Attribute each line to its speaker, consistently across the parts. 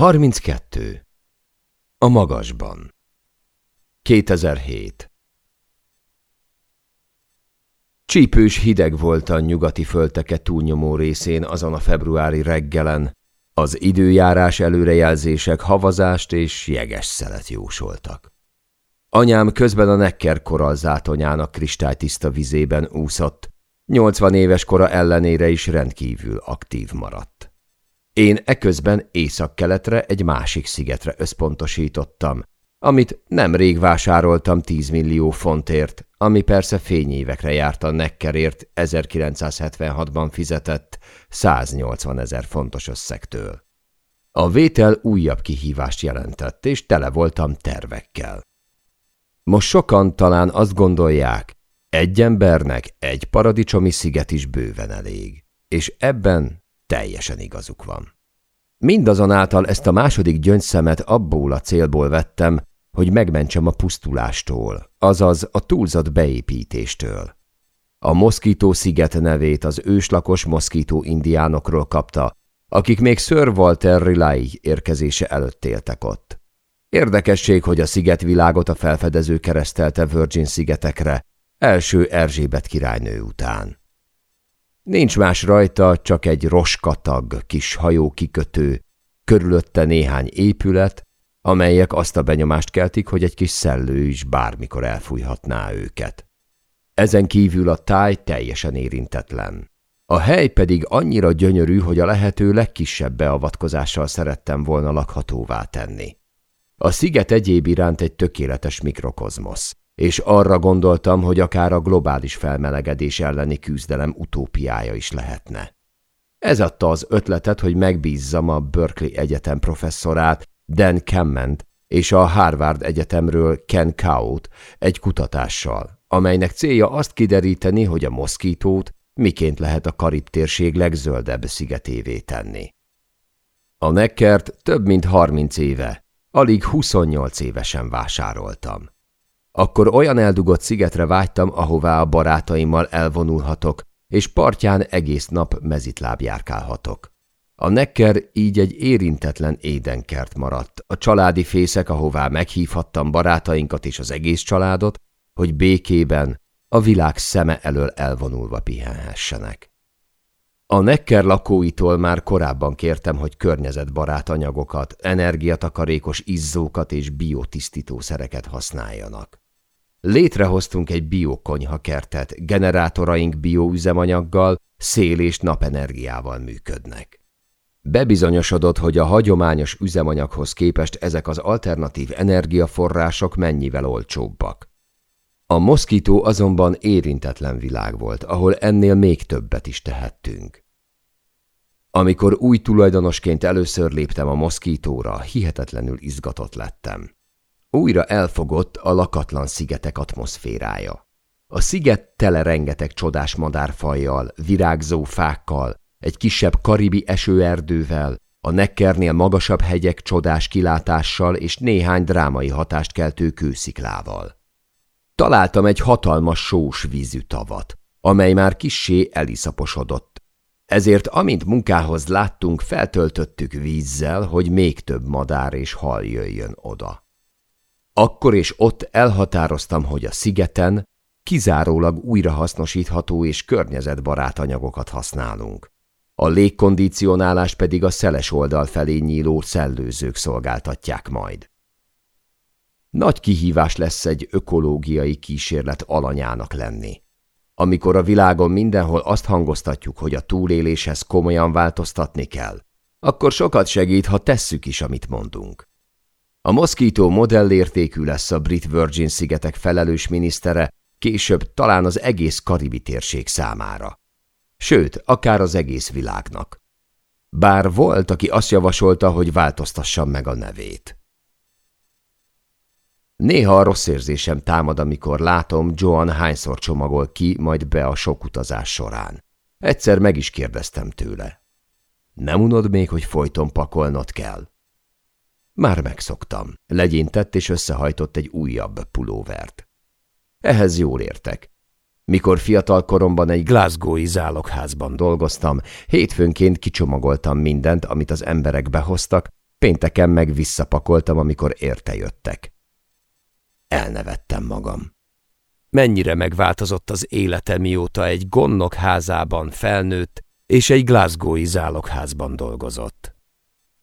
Speaker 1: 32. A magasban 2007 Csípős hideg volt a nyugati fölteke túlnyomó részén azon a februári reggelen, az időjárás előrejelzések havazást és jeges szelet jósoltak. Anyám közben a Necker korallzátonyának kristálytiszta vizében úszott, 80 éves kora ellenére is rendkívül aktív maradt. Én eközben észak-keletre egy másik szigetre összpontosítottam, amit nemrég vásároltam 10 millió fontért, ami persze fényévekre járt a Neckerért 1976-ban fizetett 180 ezer fontos összegtől. A vétel újabb kihívást jelentett, és tele voltam tervekkel. Most sokan talán azt gondolják, egy embernek egy paradicsomi sziget is bőven elég, és ebben teljesen igazuk van. Mindazonáltal ezt a második gyöngyszemet abból a célból vettem, hogy megmentsem a pusztulástól, azaz a túlzott beépítéstől. A Moszkító sziget nevét az őslakos moszkító indiánokról kapta, akik még Sir Walter Raleigh érkezése előtt éltek ott. Érdekesség, hogy a szigetvilágot a felfedező keresztelte Virgin szigetekre, első Erzsébet királynő után. Nincs más rajta, csak egy roskatag kis hajó kikötő, körülötte néhány épület, amelyek azt a benyomást keltik, hogy egy kis szellő is bármikor elfújhatná őket. Ezen kívül a táj teljesen érintetlen. A hely pedig annyira gyönyörű, hogy a lehető legkisebb beavatkozással szerettem volna lakhatóvá tenni. A sziget egyéb iránt egy tökéletes mikrokozmosz, és arra gondoltam, hogy akár a globális felmelegedés elleni küzdelem utópiája is lehetne. Ez adta az ötletet, hogy megbízzam a Berkeley Egyetem professzorát, Dan Kement és a Harvard Egyetemről Ken Kaut egy kutatással, amelynek célja azt kideríteni, hogy a moszkítót miként lehet a Karib térség legzöldebb szigetévé tenni. A Neckert több mint 30 éve, alig 28 évesen vásároltam. Akkor olyan eldugott szigetre vágytam, ahová a barátaimmal elvonulhatok, és partján egész nap mezitláb járkálhatok. A Necker így egy érintetlen édenkert maradt, a családi fészek, ahová meghívhattam barátainkat és az egész családot, hogy békében, a világ szeme elől elvonulva pihenhessenek. A Necker lakóitól már korábban kértem, hogy környezetbarát anyagokat, energiatakarékos izzókat és biotisztítószereket használjanak. Létrehoztunk egy biokonyhakertet, generátoraink bioüzemanyaggal, szél- és napenergiával működnek. Bebizonyosodott, hogy a hagyományos üzemanyaghoz képest ezek az alternatív energiaforrások mennyivel olcsóbbak. A moszkító azonban érintetlen világ volt, ahol ennél még többet is tehettünk. Amikor új tulajdonosként először léptem a moszkítóra, hihetetlenül izgatott lettem. Újra elfogott a lakatlan szigetek atmoszférája. A sziget tele rengeteg csodás madárfajjal, virágzó fákkal, egy kisebb karibi esőerdővel, a nekkernél magasabb hegyek csodás kilátással és néhány drámai hatást keltő kősziklával. Találtam egy hatalmas sós vízű tavat, amely már kissé eliszaposodott. Ezért amint munkához láttunk, feltöltöttük vízzel, hogy még több madár és hal jöjjön oda. Akkor és ott elhatároztam, hogy a szigeten kizárólag újrahasznosítható és környezetbarát anyagokat használunk. A légkondicionálást pedig a szeles oldal felé nyíló szellőzők szolgáltatják majd. Nagy kihívás lesz egy ökológiai kísérlet alanyának lenni. Amikor a világon mindenhol azt hangoztatjuk, hogy a túléléshez komolyan változtatni kell, akkor sokat segít, ha tesszük is, amit mondunk. A moszkító modellértékű lesz a Brit Virgin szigetek felelős minisztere, később talán az egész karibi térség számára. Sőt, akár az egész világnak. Bár volt, aki azt javasolta, hogy változtassam meg a nevét. Néha a rossz érzésem támad, amikor látom, Joan hányszor csomagol ki, majd be a sok utazás során. Egyszer meg is kérdeztem tőle. Nem unod még, hogy folyton pakolnod kell? Már megszoktam. Legyintett és összehajtott egy újabb pulóvert. Ehhez jól értek. Mikor fiatal koromban egy Glasgow-i zálogházban dolgoztam, hétfőnként kicsomagoltam mindent, amit az emberek behoztak, pénteken meg visszapakoltam, amikor érte jöttek. Elnevettem magam. Mennyire megváltozott az élete, mióta egy gonnok házában felnőtt, és egy Glasgow-i zálogházban dolgozott.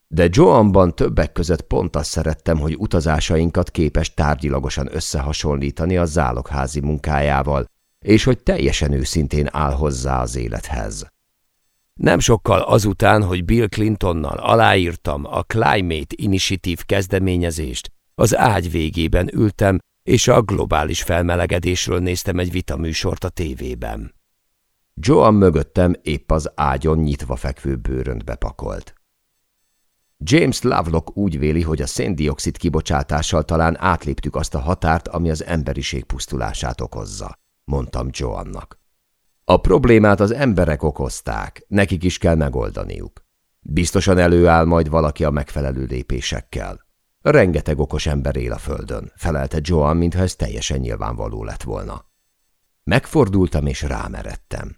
Speaker 1: De Joanban többek között pont azt szerettem, hogy utazásainkat képes tárgyilagosan összehasonlítani a zálogházi munkájával, és hogy teljesen őszintén áll hozzá az élethez. Nem sokkal azután, hogy Bill Clintonnal aláírtam a Climate Initiative kezdeményezést, az ágy végében ültem, és a globális felmelegedésről néztem egy vitaműsort a tévében. Joan mögöttem épp az ágyon nyitva fekvő bőrönt bepakolt. James Lovelock úgy véli, hogy a széndiokszid kibocsátással talán átléptük azt a határt, ami az emberiség pusztulását okozza, mondtam Joannak. A problémát az emberek okozták, nekik is kell megoldaniuk. Biztosan előáll majd valaki a megfelelő lépésekkel. Rengeteg okos ember él a földön, felelte Joan, mintha ez teljesen nyilvánvaló lett volna. Megfordultam és rámeredtem.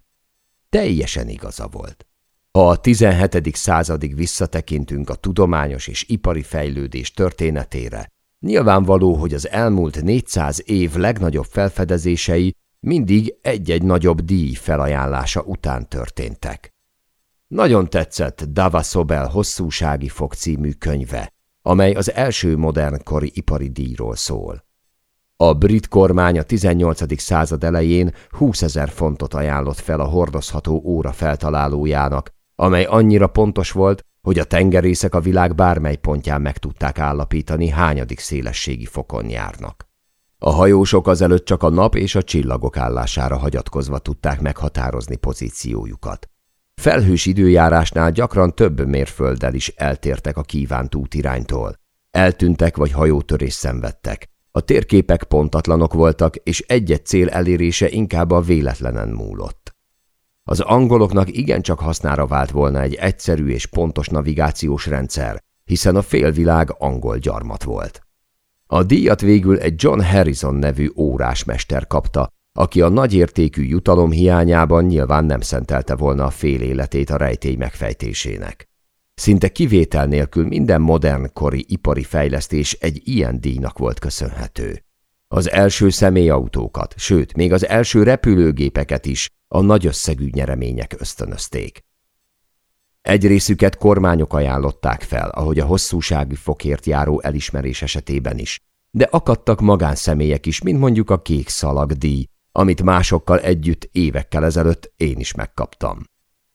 Speaker 1: Teljesen igaza volt. Ha a 17. századig visszatekintünk a tudományos és ipari fejlődés történetére, nyilvánvaló, hogy az elmúlt 400 év legnagyobb felfedezései mindig egy-egy nagyobb díj felajánlása után történtek. Nagyon tetszett Dava Sobel hosszúsági fog című könyve, amely az első modernkori ipari díjról szól. A brit kormány a 18. század elején 20 ezer fontot ajánlott fel a hordozható óra feltalálójának, amely annyira pontos volt, hogy a tengerészek a világ bármely pontján meg tudták állapítani, hányadik szélességi fokon járnak. A hajósok azelőtt csak a nap és a csillagok állására hagyatkozva tudták meghatározni pozíciójukat. Felhős időjárásnál gyakran több mérfölddel is eltértek a kívánt útiránytól. Eltűntek vagy hajótörés szenvedtek. A térképek pontatlanok voltak, és egy-egy cél elérése inkább a véletlenen múlott. Az angoloknak igencsak hasznára vált volna egy egyszerű és pontos navigációs rendszer, hiszen a félvilág angol gyarmat volt. A díjat végül egy John Harrison nevű órásmester kapta, aki a nagyértékű jutalom hiányában nyilván nem szentelte volna a fél életét a rejtély megfejtésének. Szinte kivétel nélkül minden modern kori ipari fejlesztés egy ilyen díjnak volt köszönhető. Az első személyautókat, sőt, még az első repülőgépeket is a nagy összegű nyeremények ösztönözték. Egy részüket kormányok ajánlották fel, ahogy a hosszúsági fokért járó elismerés esetében is, de akadtak magánszemélyek is, mint mondjuk a kék szalagdíj, amit másokkal együtt évekkel ezelőtt én is megkaptam.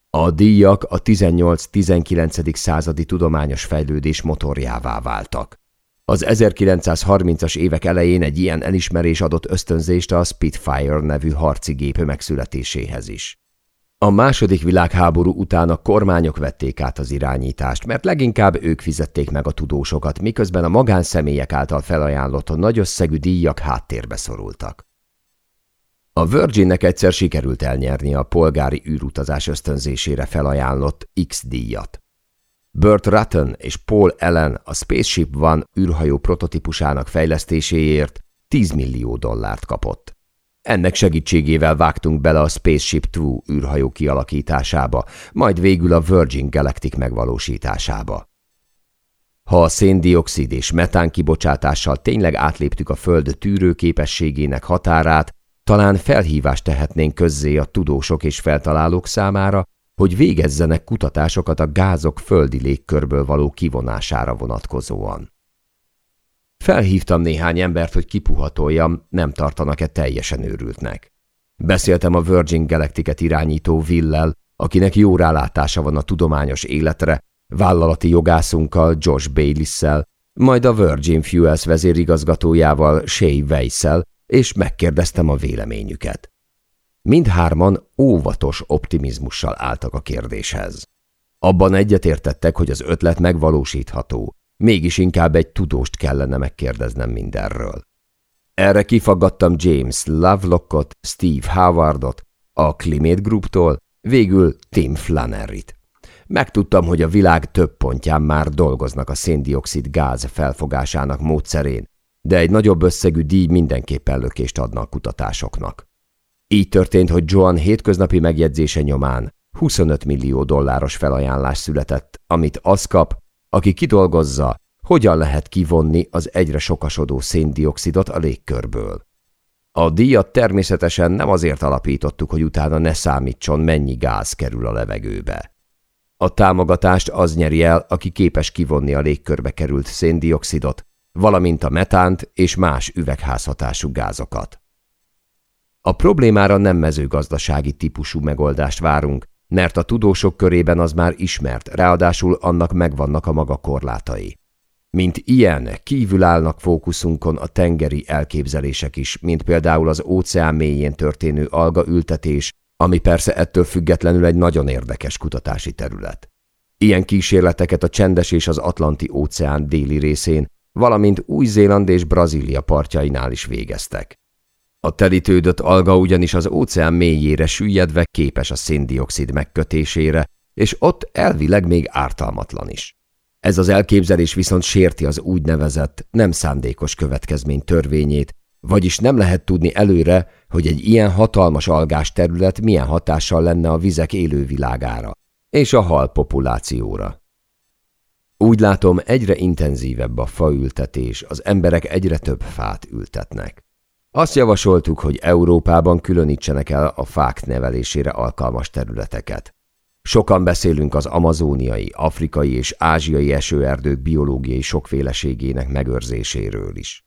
Speaker 1: A díjak a 18-19. századi tudományos fejlődés motorjává váltak. Az 1930-as évek elején egy ilyen elismerés adott ösztönzést a Spitfire nevű harci gép megszületéséhez is. A második világháború után a kormányok vették át az irányítást, mert leginkább ők fizették meg a tudósokat, miközben a magánszemélyek által felajánlott nagy összegű díjak háttérbe szorultak. A Virginnek egyszer sikerült elnyerni a polgári űrutazás ösztönzésére felajánlott X-díjat. Burt Rutten és Paul Allen a Spaceship One űrhajó prototípusának fejlesztéséért 10 millió dollárt kapott. Ennek segítségével vágtunk bele a Spaceship Two űrhajó kialakításába, majd végül a Virgin Galactic megvalósításába. Ha a széndiokszid és metán kibocsátással tényleg átléptük a Föld tűrőképességének határát, talán felhívást tehetnénk közzé a tudósok és feltalálók számára, hogy végezzenek kutatásokat a gázok földi légkörből való kivonására vonatkozóan. Felhívtam néhány embert, hogy kipuhatoljam, nem tartanak-e teljesen őrültnek. Beszéltem a Virgin Galactic-et irányító Villel, akinek jó rálátása van a tudományos életre, vállalati jogászunkkal, Josh Bayliss-szel, majd a Virgin Fuels vezérigazgatójával, Shay weiss és megkérdeztem a véleményüket. Mindhárman óvatos optimizmussal álltak a kérdéshez. Abban egyetértettek, hogy az ötlet megvalósítható, mégis inkább egy tudóst kellene megkérdeznem mindenről. Erre kifaggattam James Lovelockot, Steve Howardot, a Climate Grouptól, végül Tim Flanneryt. Megtudtam, hogy a világ több pontján már dolgoznak a széndiokszid gáz felfogásának módszerén, de egy nagyobb összegű díj mindenképpen lökést adna a kutatásoknak. Így történt, hogy Joan hétköznapi megjegyzése nyomán 25 millió dolláros felajánlás született, amit az kap, aki kidolgozza, hogyan lehet kivonni az egyre sokasodó széndiokszidot a légkörből. A díjat természetesen nem azért alapítottuk, hogy utána ne számítson, mennyi gáz kerül a levegőbe. A támogatást az nyeri el, aki képes kivonni a légkörbe került széndiokszidot, valamint a metánt és más üvegházhatású gázokat. A problémára nem mezőgazdasági típusú megoldást várunk, mert a tudósok körében az már ismert, ráadásul annak megvannak a maga korlátai. Mint ilyen, kívül állnak fókuszunkon a tengeri elképzelések is, mint például az óceán mélyén történő algaültetés, ami persze ettől függetlenül egy nagyon érdekes kutatási terület. Ilyen kísérleteket a csendes és az Atlanti óceán déli részén, valamint Új-Zéland és Brazília partjainál is végeztek. A telítődött alga ugyanis az óceán mélyére süllyedve képes a széndiokszid megkötésére, és ott elvileg még ártalmatlan is. Ez az elképzelés viszont sérti az úgynevezett nem szándékos következmény törvényét, vagyis nem lehet tudni előre, hogy egy ilyen hatalmas algás terület milyen hatással lenne a vizek élővilágára és a hal populációra. Úgy látom, egyre intenzívebb a faültetés, az emberek egyre több fát ültetnek. Azt javasoltuk, hogy Európában különítsenek el a fák nevelésére alkalmas területeket. Sokan beszélünk az amazóniai, afrikai és ázsiai esőerdők biológiai sokféleségének megőrzéséről is.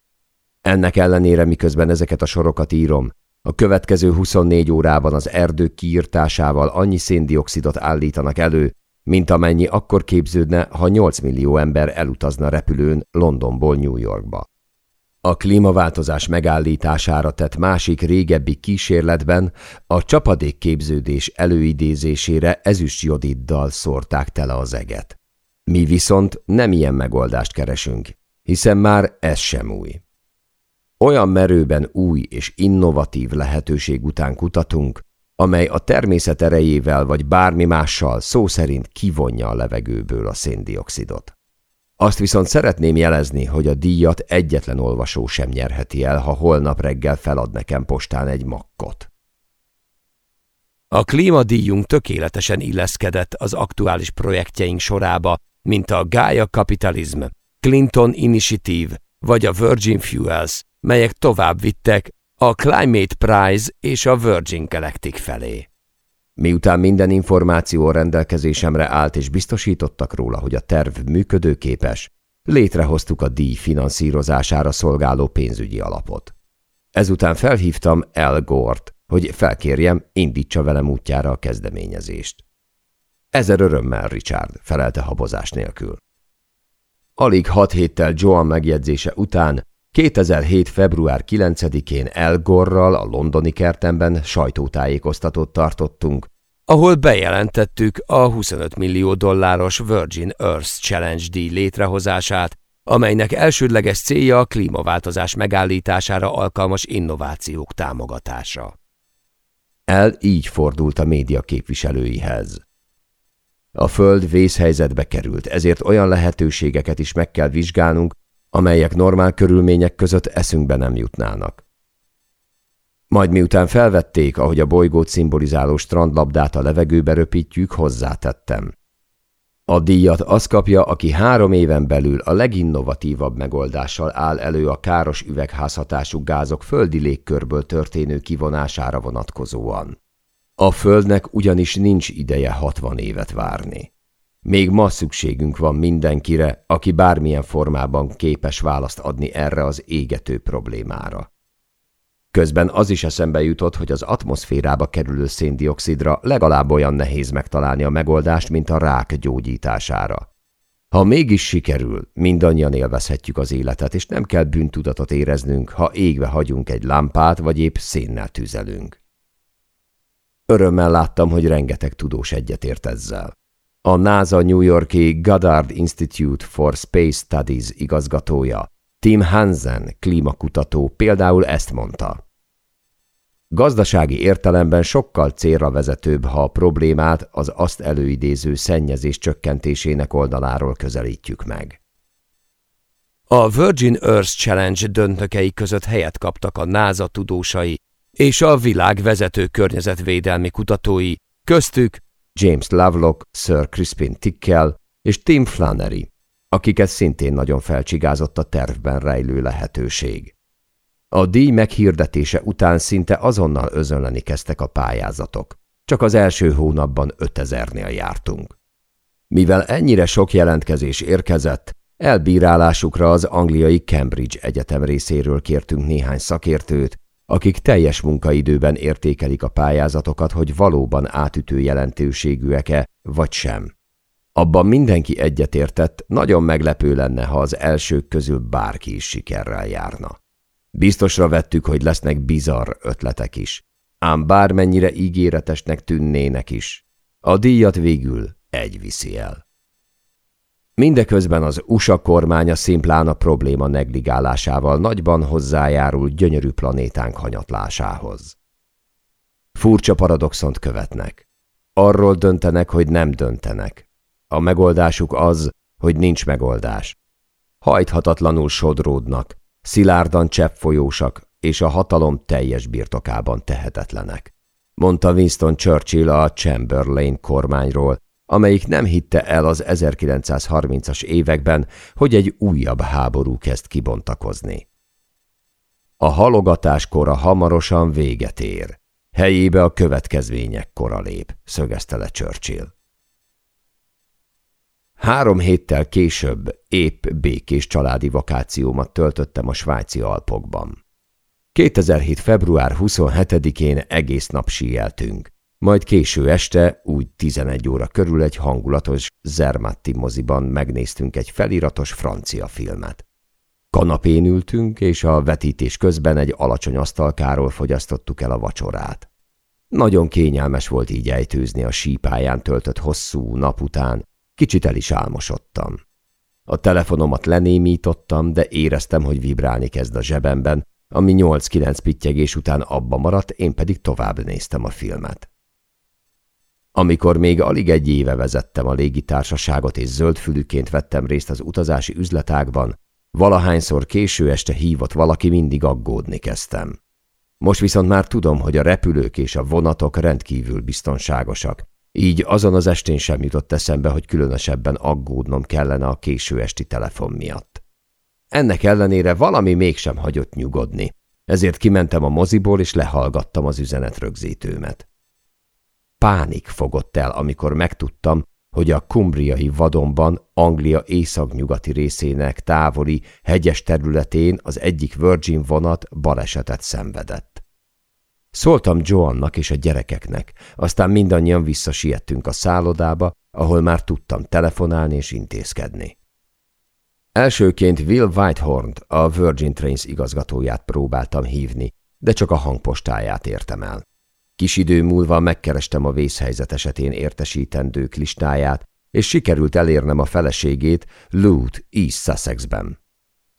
Speaker 1: Ennek ellenére, miközben ezeket a sorokat írom, a következő 24 órában az erdők kiirtásával annyi széndiokszidot állítanak elő, mint amennyi akkor képződne, ha 8 millió ember elutazna repülőn Londonból New Yorkba. A klímaváltozás megállítására tett másik régebbi kísérletben a csapadékképződés előidézésére ezüstjodiddal szórták tele az eget. Mi viszont nem ilyen megoldást keresünk, hiszen már ez sem új. Olyan merőben új és innovatív lehetőség után kutatunk, amely a természet erejével vagy bármi mással szó szerint kivonja a levegőből a széndiokszidot. Azt viszont szeretném jelezni, hogy a díjat egyetlen olvasó sem nyerheti el, ha holnap reggel felad nekem postán egy makkot.
Speaker 2: A klímadíjunk tökéletesen illeszkedett az aktuális projektjeink sorába, mint a Gaia Capitalism, Clinton Initiative vagy a Virgin Fuels, melyek tovább vittek a Climate Prize és a Virgin Galactic felé.
Speaker 1: Miután minden információ rendelkezésemre állt és biztosítottak róla, hogy a terv működőképes, létrehoztuk a díj finanszírozására szolgáló pénzügyi alapot. Ezután felhívtam El Gort, hogy felkérjem, indítsa velem útjára a kezdeményezést. Ezer örömmel, Richard, felelte habozás nélkül. Alig hat héttel Joan megjegyzése után 2007. február 9-én El Gorral a londoni kertemben sajtótájékoztatót tartottunk,
Speaker 2: ahol bejelentettük a 25 millió dolláros Virgin Earth Challenge díj létrehozását, amelynek elsődleges célja a klímaváltozás megállítására alkalmas innovációk támogatása.
Speaker 1: El így fordult a média képviselőihez. A Föld vészhelyzetbe került, ezért olyan lehetőségeket is meg kell vizsgálnunk, amelyek normál körülmények között eszünkbe nem jutnának. Majd miután felvették, ahogy a bolygót szimbolizáló strandlabdát a levegőbe röpítjük, hozzátettem. A díjat az kapja, aki három éven belül a leginnovatívabb megoldással áll elő a káros üvegházhatású gázok földi légkörből történő kivonására vonatkozóan. A Földnek ugyanis nincs ideje 60 évet várni. Még ma szükségünk van mindenkire, aki bármilyen formában képes választ adni erre az égető problémára. Közben az is eszembe jutott, hogy az atmoszférába kerülő széndiokszidra legalább olyan nehéz megtalálni a megoldást, mint a rák gyógyítására. Ha mégis sikerül, mindannyian élvezhetjük az életet, és nem kell bűntudatot éreznünk, ha égve hagyunk egy lámpát, vagy épp szénnel tüzelünk. Örömmel láttam, hogy rengeteg tudós egyetért ezzel. A NASA New Yorki Goddard Institute for Space Studies igazgatója, Tim Hansen, klímakutató például ezt mondta. Gazdasági értelemben sokkal célra vezetőbb, ha a problémát az azt előidéző szennyezés csökkentésének oldaláról közelítjük meg.
Speaker 2: A Virgin Earth Challenge döntőkei között helyet kaptak a NASA tudósai és a világ vezető környezetvédelmi kutatói, köztük
Speaker 1: James Lovelock, Sir Crispin Tickell és Tim Flannery. akiket szintén nagyon felcsigázott a tervben rejlő lehetőség. A díj meghirdetése után szinte azonnal özönleni kezdtek a pályázatok. Csak az első hónapban 5000-nél jártunk. Mivel ennyire sok jelentkezés érkezett, elbírálásukra az angliai Cambridge Egyetem részéről kértünk néhány szakértőt, akik teljes munkaidőben értékelik a pályázatokat, hogy valóban átütő jelentőségűek-e, vagy sem. Abban mindenki egyetértett, nagyon meglepő lenne, ha az elsők közül bárki is sikerrel járna. Biztosra vettük, hogy lesznek bizarr ötletek is, ám bármennyire ígéretesnek tűnnének is. A díjat végül egy viszi el. Mindeközben az USA kormánya szimplán a probléma negligálásával nagyban hozzájárul gyönyörű planétánk hanyatlásához. Furcsa paradoxont követnek. Arról döntenek, hogy nem döntenek. A megoldásuk az, hogy nincs megoldás. Hajthatatlanul sodródnak, szilárdan cseppfolyósak, és a hatalom teljes birtokában tehetetlenek. Mondta Winston Churchill a Chamberlain kormányról, amelyik nem hitte el az 1930-as években, hogy egy újabb háború kezd kibontakozni. A halogatás kora hamarosan véget ér. Helyébe a következmények kora lép, szögezte le Churchill. Három héttel később épp békés családi vakációmat töltöttem a svájci Alpokban. 2007. február 27-én egész nap síeltünk. Majd késő este, úgy 11 óra körül egy hangulatos Zermatti moziban megnéztünk egy feliratos francia filmet. Kanapén ültünk, és a vetítés közben egy alacsony asztalkáról fogyasztottuk el a vacsorát. Nagyon kényelmes volt így ejtőzni a sípáján töltött hosszú nap után, kicsit el is álmosodtam. A telefonomat lenémítottam, de éreztem, hogy vibrálni kezd a zsebemben, ami 8-9 pittyegés után abba maradt, én pedig tovább néztem a filmet. Amikor még alig egy éve vezettem a légitársaságot és zöldfülűként vettem részt az utazási üzletágban, valahányszor késő este hívott valaki, mindig aggódni kezdtem. Most viszont már tudom, hogy a repülők és a vonatok rendkívül biztonságosak, így azon az estén sem jutott eszembe, hogy különösebben aggódnom kellene a késő esti telefon miatt. Ennek ellenére valami mégsem hagyott nyugodni, ezért kimentem a moziból és lehallgattam az üzenetrögzítőmet. Pánik fogott el, amikor megtudtam, hogy a kumbriai vadonban Anglia északnyugati részének távoli, hegyes területén az egyik Virgin vonat balesetet szenvedett. Szóltam Joannak és a gyerekeknek, aztán mindannyian visszasiettünk a szállodába, ahol már tudtam telefonálni és intézkedni. Elsőként Will whitehorn a Virgin Trains igazgatóját próbáltam hívni, de csak a hangpostáját értem el. Kis idő múlva megkerestem a vészhelyzet esetén értesítendők listáját, és sikerült elérnem a feleségét Lut East Sussexben.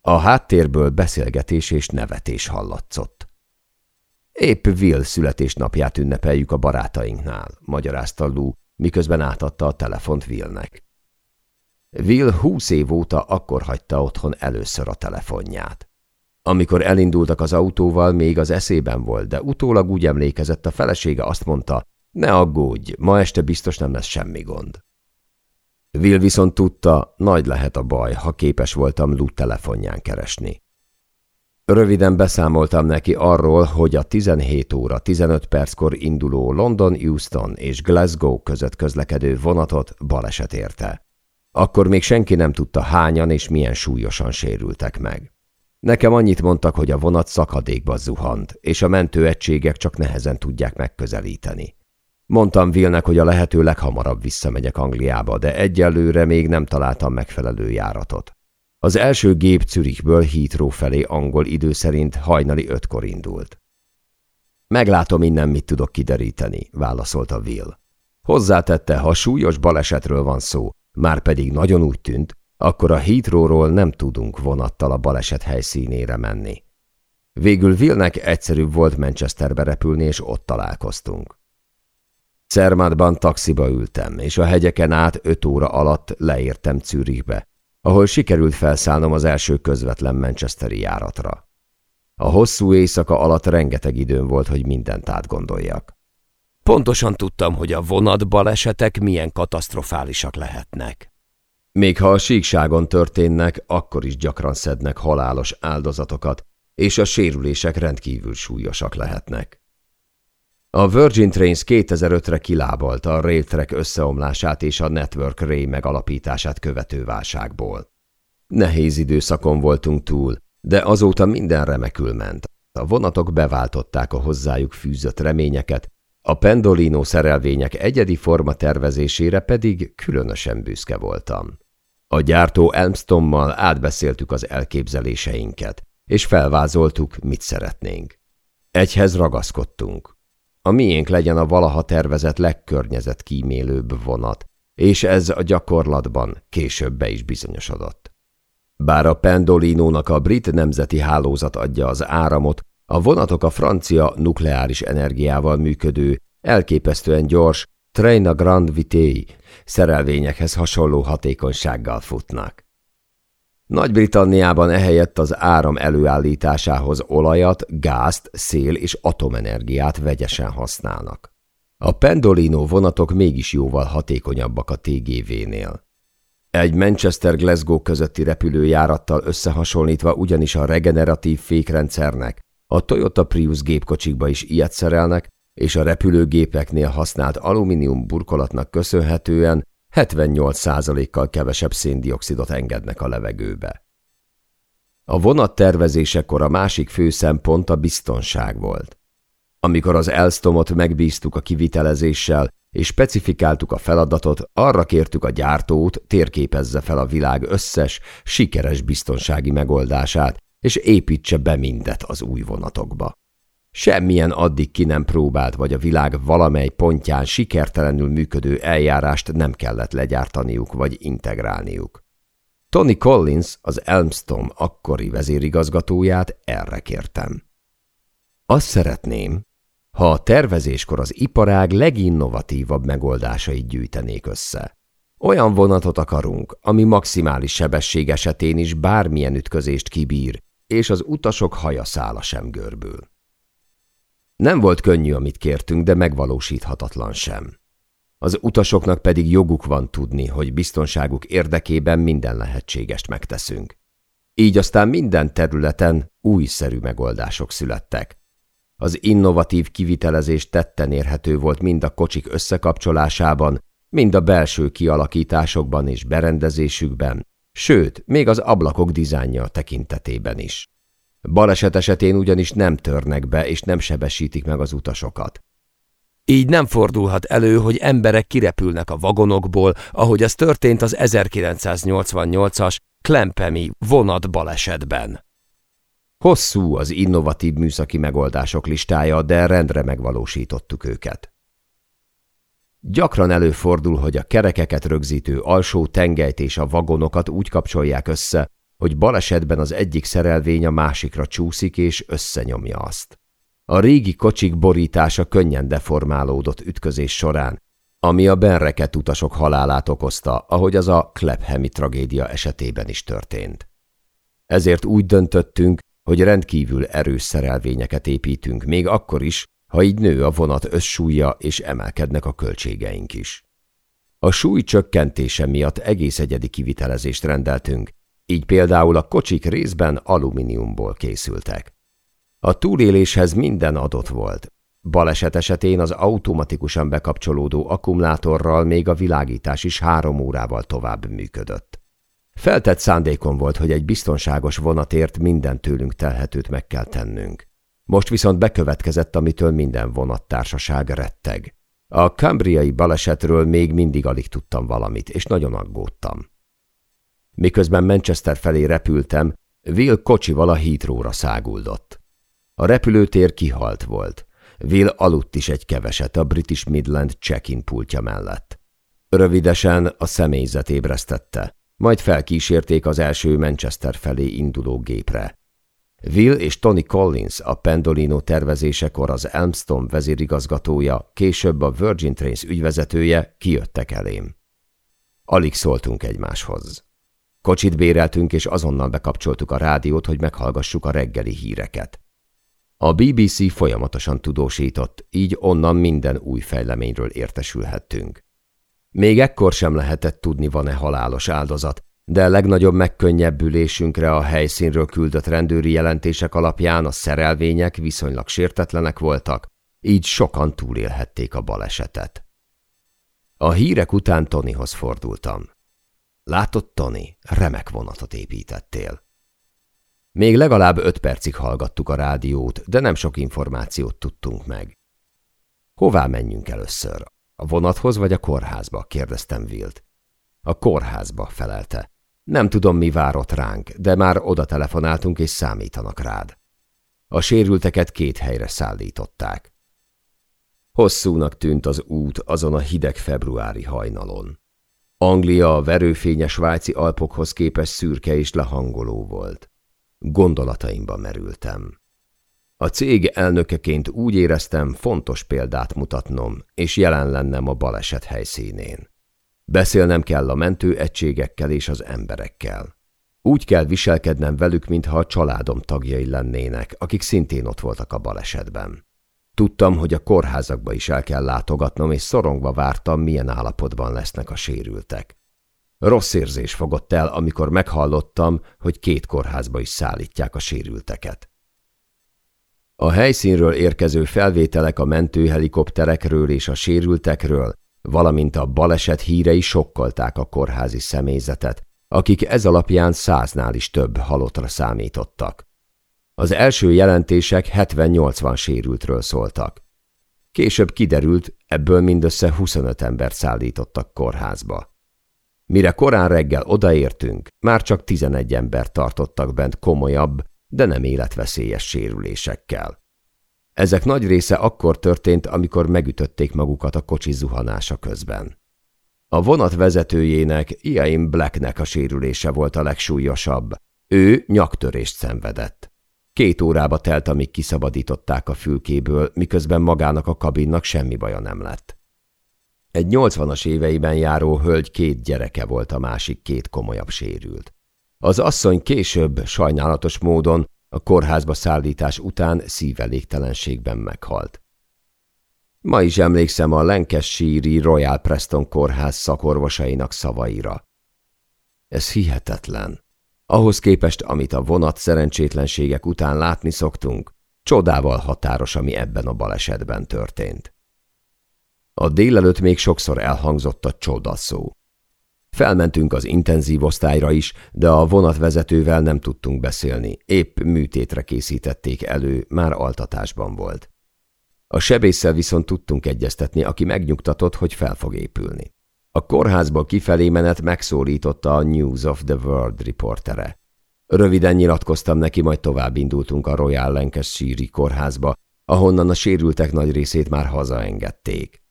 Speaker 1: A háttérből beszélgetés és nevetés hallatszott. Épp Will születésnapját ünnepeljük a barátainknál, magyarázta Lou, miközben átadta a telefont Willnek. Will húsz év óta akkor hagyta otthon először a telefonját. Amikor elindultak az autóval, még az eszében volt, de utólag úgy emlékezett, a felesége azt mondta, ne aggódj, ma este biztos nem lesz semmi gond. Will viszont tudta, nagy lehet a baj, ha képes voltam Lou telefonján keresni. Röviden beszámoltam neki arról, hogy a 17 óra 15 perckor induló London, Houston és Glasgow között közlekedő vonatot baleset érte. Akkor még senki nem tudta hányan és milyen súlyosan sérültek meg. Nekem annyit mondtak, hogy a vonat szakadékba zuhant, és a mentőegységek csak nehezen tudják megközelíteni. Mondtam Vilnek, hogy a lehető leghamarabb visszamegyek Angliába, de egyelőre még nem találtam megfelelő járatot. Az első gép Zürichből Heathrow felé angol idő szerint hajnali ötkor indult. Meglátom innen, mit tudok kideríteni, válaszolta Will. Hozzátette, ha súlyos balesetről van szó, már pedig nagyon úgy tűnt, akkor a Heathrowról nem tudunk vonattal a baleset helyszínére menni. Végül Vilnek egyszerűbb volt Manchesterbe repülni, és ott találkoztunk. Szermátban taxiba ültem, és a hegyeken át öt óra alatt leértem Zürichbe, ahol sikerült felszállnom az első közvetlen Manchesteri járatra. A hosszú éjszaka alatt rengeteg időm volt, hogy mindent átgondoljak. Pontosan tudtam, hogy a vonat balesetek milyen katasztrofálisak lehetnek. Még ha a síkságon történnek, akkor is gyakran szednek halálos áldozatokat, és a sérülések rendkívül súlyosak lehetnek. A Virgin Trains 2005-re kilábalta a Railtrack összeomlását és a Network Ray megalapítását követő válságból. Nehéz időszakon voltunk túl, de azóta minden remekül ment. A vonatok beváltották a hozzájuk fűzött reményeket, a Pendolino szerelvények egyedi forma tervezésére pedig különösen büszke voltam. A gyártó Elmstommal átbeszéltük az elképzeléseinket, és felvázoltuk, mit szeretnénk. Egyhez ragaszkodtunk. A miénk legyen a valaha tervezett legkörnyezetkímélőbb vonat, és ez a gyakorlatban később be is bizonyosodott. Bár a Pendolinónak a brit nemzeti hálózat adja az áramot, a vonatok a francia nukleáris energiával működő, elképesztően gyors Train Grand Vité szerelvényekhez hasonló hatékonysággal futnak. Nagy-Britanniában ehelyett az áram előállításához olajat, gázt, szél és atomenergiát vegyesen használnak. A Pendolino vonatok mégis jóval hatékonyabbak a TGV-nél. Egy Manchester-Glasgow közötti repülőjárattal összehasonlítva ugyanis a regeneratív fékrendszernek a Toyota Prius gépkocsikba is ilyet szerelnek, és a repülőgépeknél használt alumínium burkolatnak köszönhetően 78%-kal kevesebb széndiokszidot engednek a levegőbe. A vonat tervezésekor a másik fő szempont a biztonság volt. Amikor az Elstomot megbíztuk a kivitelezéssel, és specifikáltuk a feladatot, arra kértük a gyártót, térképezze fel a világ összes, sikeres biztonsági megoldását, és építse be mindet az új vonatokba. Semmilyen addig ki nem próbált, vagy a világ valamely pontján sikertelenül működő eljárást nem kellett legyártaniuk vagy integrálniuk. Tony Collins, az Elmstom akkori vezérigazgatóját erre kértem. Azt szeretném, ha a tervezéskor az iparág leginnovatívabb megoldásait gyűjtenék össze. Olyan vonatot akarunk, ami maximális sebesség esetén is bármilyen ütközést kibír, és az utasok haja szála sem görbül. Nem volt könnyű, amit kértünk, de megvalósíthatatlan sem. Az utasoknak pedig joguk van tudni, hogy biztonságuk érdekében minden lehetségest megteszünk. Így aztán minden területen újszerű megoldások születtek. Az innovatív kivitelezés tetten érhető volt mind a kocsik összekapcsolásában, mind a belső kialakításokban és berendezésükben, sőt, még az ablakok dizájnja tekintetében is. Baleset esetén ugyanis nem törnek be és nem sebesítik meg az utasokat.
Speaker 2: Így nem fordulhat elő, hogy emberek kirepülnek a vagonokból, ahogy ez történt az 1988-as Klempemi vonat balesetben.
Speaker 1: Hosszú az innovatív műszaki megoldások listája, de rendre megvalósítottuk őket. Gyakran előfordul, hogy a kerekeket rögzítő alsó tengelyt és a vagonokat úgy kapcsolják össze, hogy balesetben az egyik szerelvény a másikra csúszik és összenyomja azt. A régi kocsik borítása könnyen deformálódott ütközés során, ami a benreket utasok halálát okozta, ahogy az a Klephemi tragédia esetében is történt. Ezért úgy döntöttünk, hogy rendkívül erős szerelvényeket építünk, még akkor is, ha így nő a vonat összsúlya és emelkednek a költségeink is. A súly csökkentése miatt egész egyedi kivitelezést rendeltünk, így például a kocsik részben alumíniumból készültek. A túléléshez minden adott volt. Baleset esetén az automatikusan bekapcsolódó akkumulátorral még a világítás is három órával tovább működött. Feltett szándékom volt, hogy egy biztonságos vonatért minden tőlünk telhetőt meg kell tennünk. Most viszont bekövetkezett, amitől minden vonattársaság retteg. A kambriai balesetről még mindig alig tudtam valamit, és nagyon aggódtam. Miközben Manchester felé repültem, Will kocsival a Heathrow-ra száguldott. A repülőtér kihalt volt. Will aludt is egy keveset a British Midland check-in pultja mellett. Rövidesen a személyzet ébresztette, majd felkísérték az első Manchester felé induló gépre. Will és Tony Collins, a Pendolino tervezésekor az Elmston vezérigazgatója, később a Virgin Trains ügyvezetője kijöttek elém. Alig szóltunk egymáshoz. Kocsit béreltünk, és azonnal bekapcsoltuk a rádiót, hogy meghallgassuk a reggeli híreket. A BBC folyamatosan tudósított, így onnan minden új fejleményről értesülhettünk. Még ekkor sem lehetett tudni, van-e halálos áldozat, de legnagyobb megkönnyebbülésünkre a helyszínről küldött rendőri jelentések alapján a szerelvények viszonylag sértetlenek voltak, így sokan túlélhették a balesetet. A hírek után Tonyhoz fordultam. Látod, Tony, remek vonatot építettél. Még legalább öt percig hallgattuk a rádiót, de nem sok információt tudtunk meg. Hová menjünk először? A vonathoz vagy a kórházba? kérdeztem Wilt. A kórházba, felelte. Nem tudom, mi várott ránk, de már oda telefonáltunk és számítanak rád. A sérülteket két helyre szállították. Hosszúnak tűnt az út azon a hideg februári hajnalon. Anglia a verőfényes svájci alpokhoz képest szürke és lehangoló volt. Gondolataimba merültem. A cég elnökeként úgy éreztem, fontos példát mutatnom, és jelen lennem a baleset helyszínén. Beszélnem kell a mentőegységekkel és az emberekkel. Úgy kell viselkednem velük, mintha a családom tagjai lennének, akik szintén ott voltak a balesetben. Tudtam, hogy a kórházakba is el kell látogatnom, és szorongva vártam, milyen állapotban lesznek a sérültek. Rossz érzés fogott el, amikor meghallottam, hogy két kórházba is szállítják a sérülteket. A helyszínről érkező felvételek a mentőhelikopterekről és a sérültekről, valamint a baleset hírei sokkolták a kórházi személyzetet, akik ez alapján száznál is több halottra számítottak. Az első jelentések 70-80 sérültről szóltak. Később kiderült, ebből mindössze 25 embert szállítottak kórházba. Mire korán reggel odaértünk, már csak 11 embert tartottak bent komolyabb, de nem életveszélyes sérülésekkel. Ezek nagy része akkor történt, amikor megütötték magukat a kocsi zuhanása közben. A vonat vezetőjének, Ian Blacknek a sérülése volt a legsúlyosabb. Ő nyaktörést szenvedett. Két órába telt, amíg kiszabadították a fülkéből, miközben magának a kabinnak semmi baja nem lett. Egy nyolcvanas éveiben járó hölgy két gyereke volt a másik két komolyabb sérült. Az asszony később, sajnálatos módon, a kórházba szállítás után szívelégtelenségben meghalt. Ma is emlékszem a Lancashire Royal Preston kórház szakorvosainak szavaira. Ez hihetetlen. Ahhoz képest, amit a vonat szerencsétlenségek után látni szoktunk, csodával határos, ami ebben a balesetben történt. A délelőtt még sokszor elhangzott a csoda szó. Felmentünk az intenzív osztályra is, de a vonatvezetővel nem tudtunk beszélni, épp műtétre készítették elő, már altatásban volt. A sebésszel viszont tudtunk egyeztetni, aki megnyugtatott, hogy fel fog épülni. A kórházból kifelé menet megszólította a News of the World riportere. Röviden nyilatkoztam neki, majd tovább indultunk a Royal Lancashire kórházba, ahonnan a sérültek nagy részét már hazaengedték.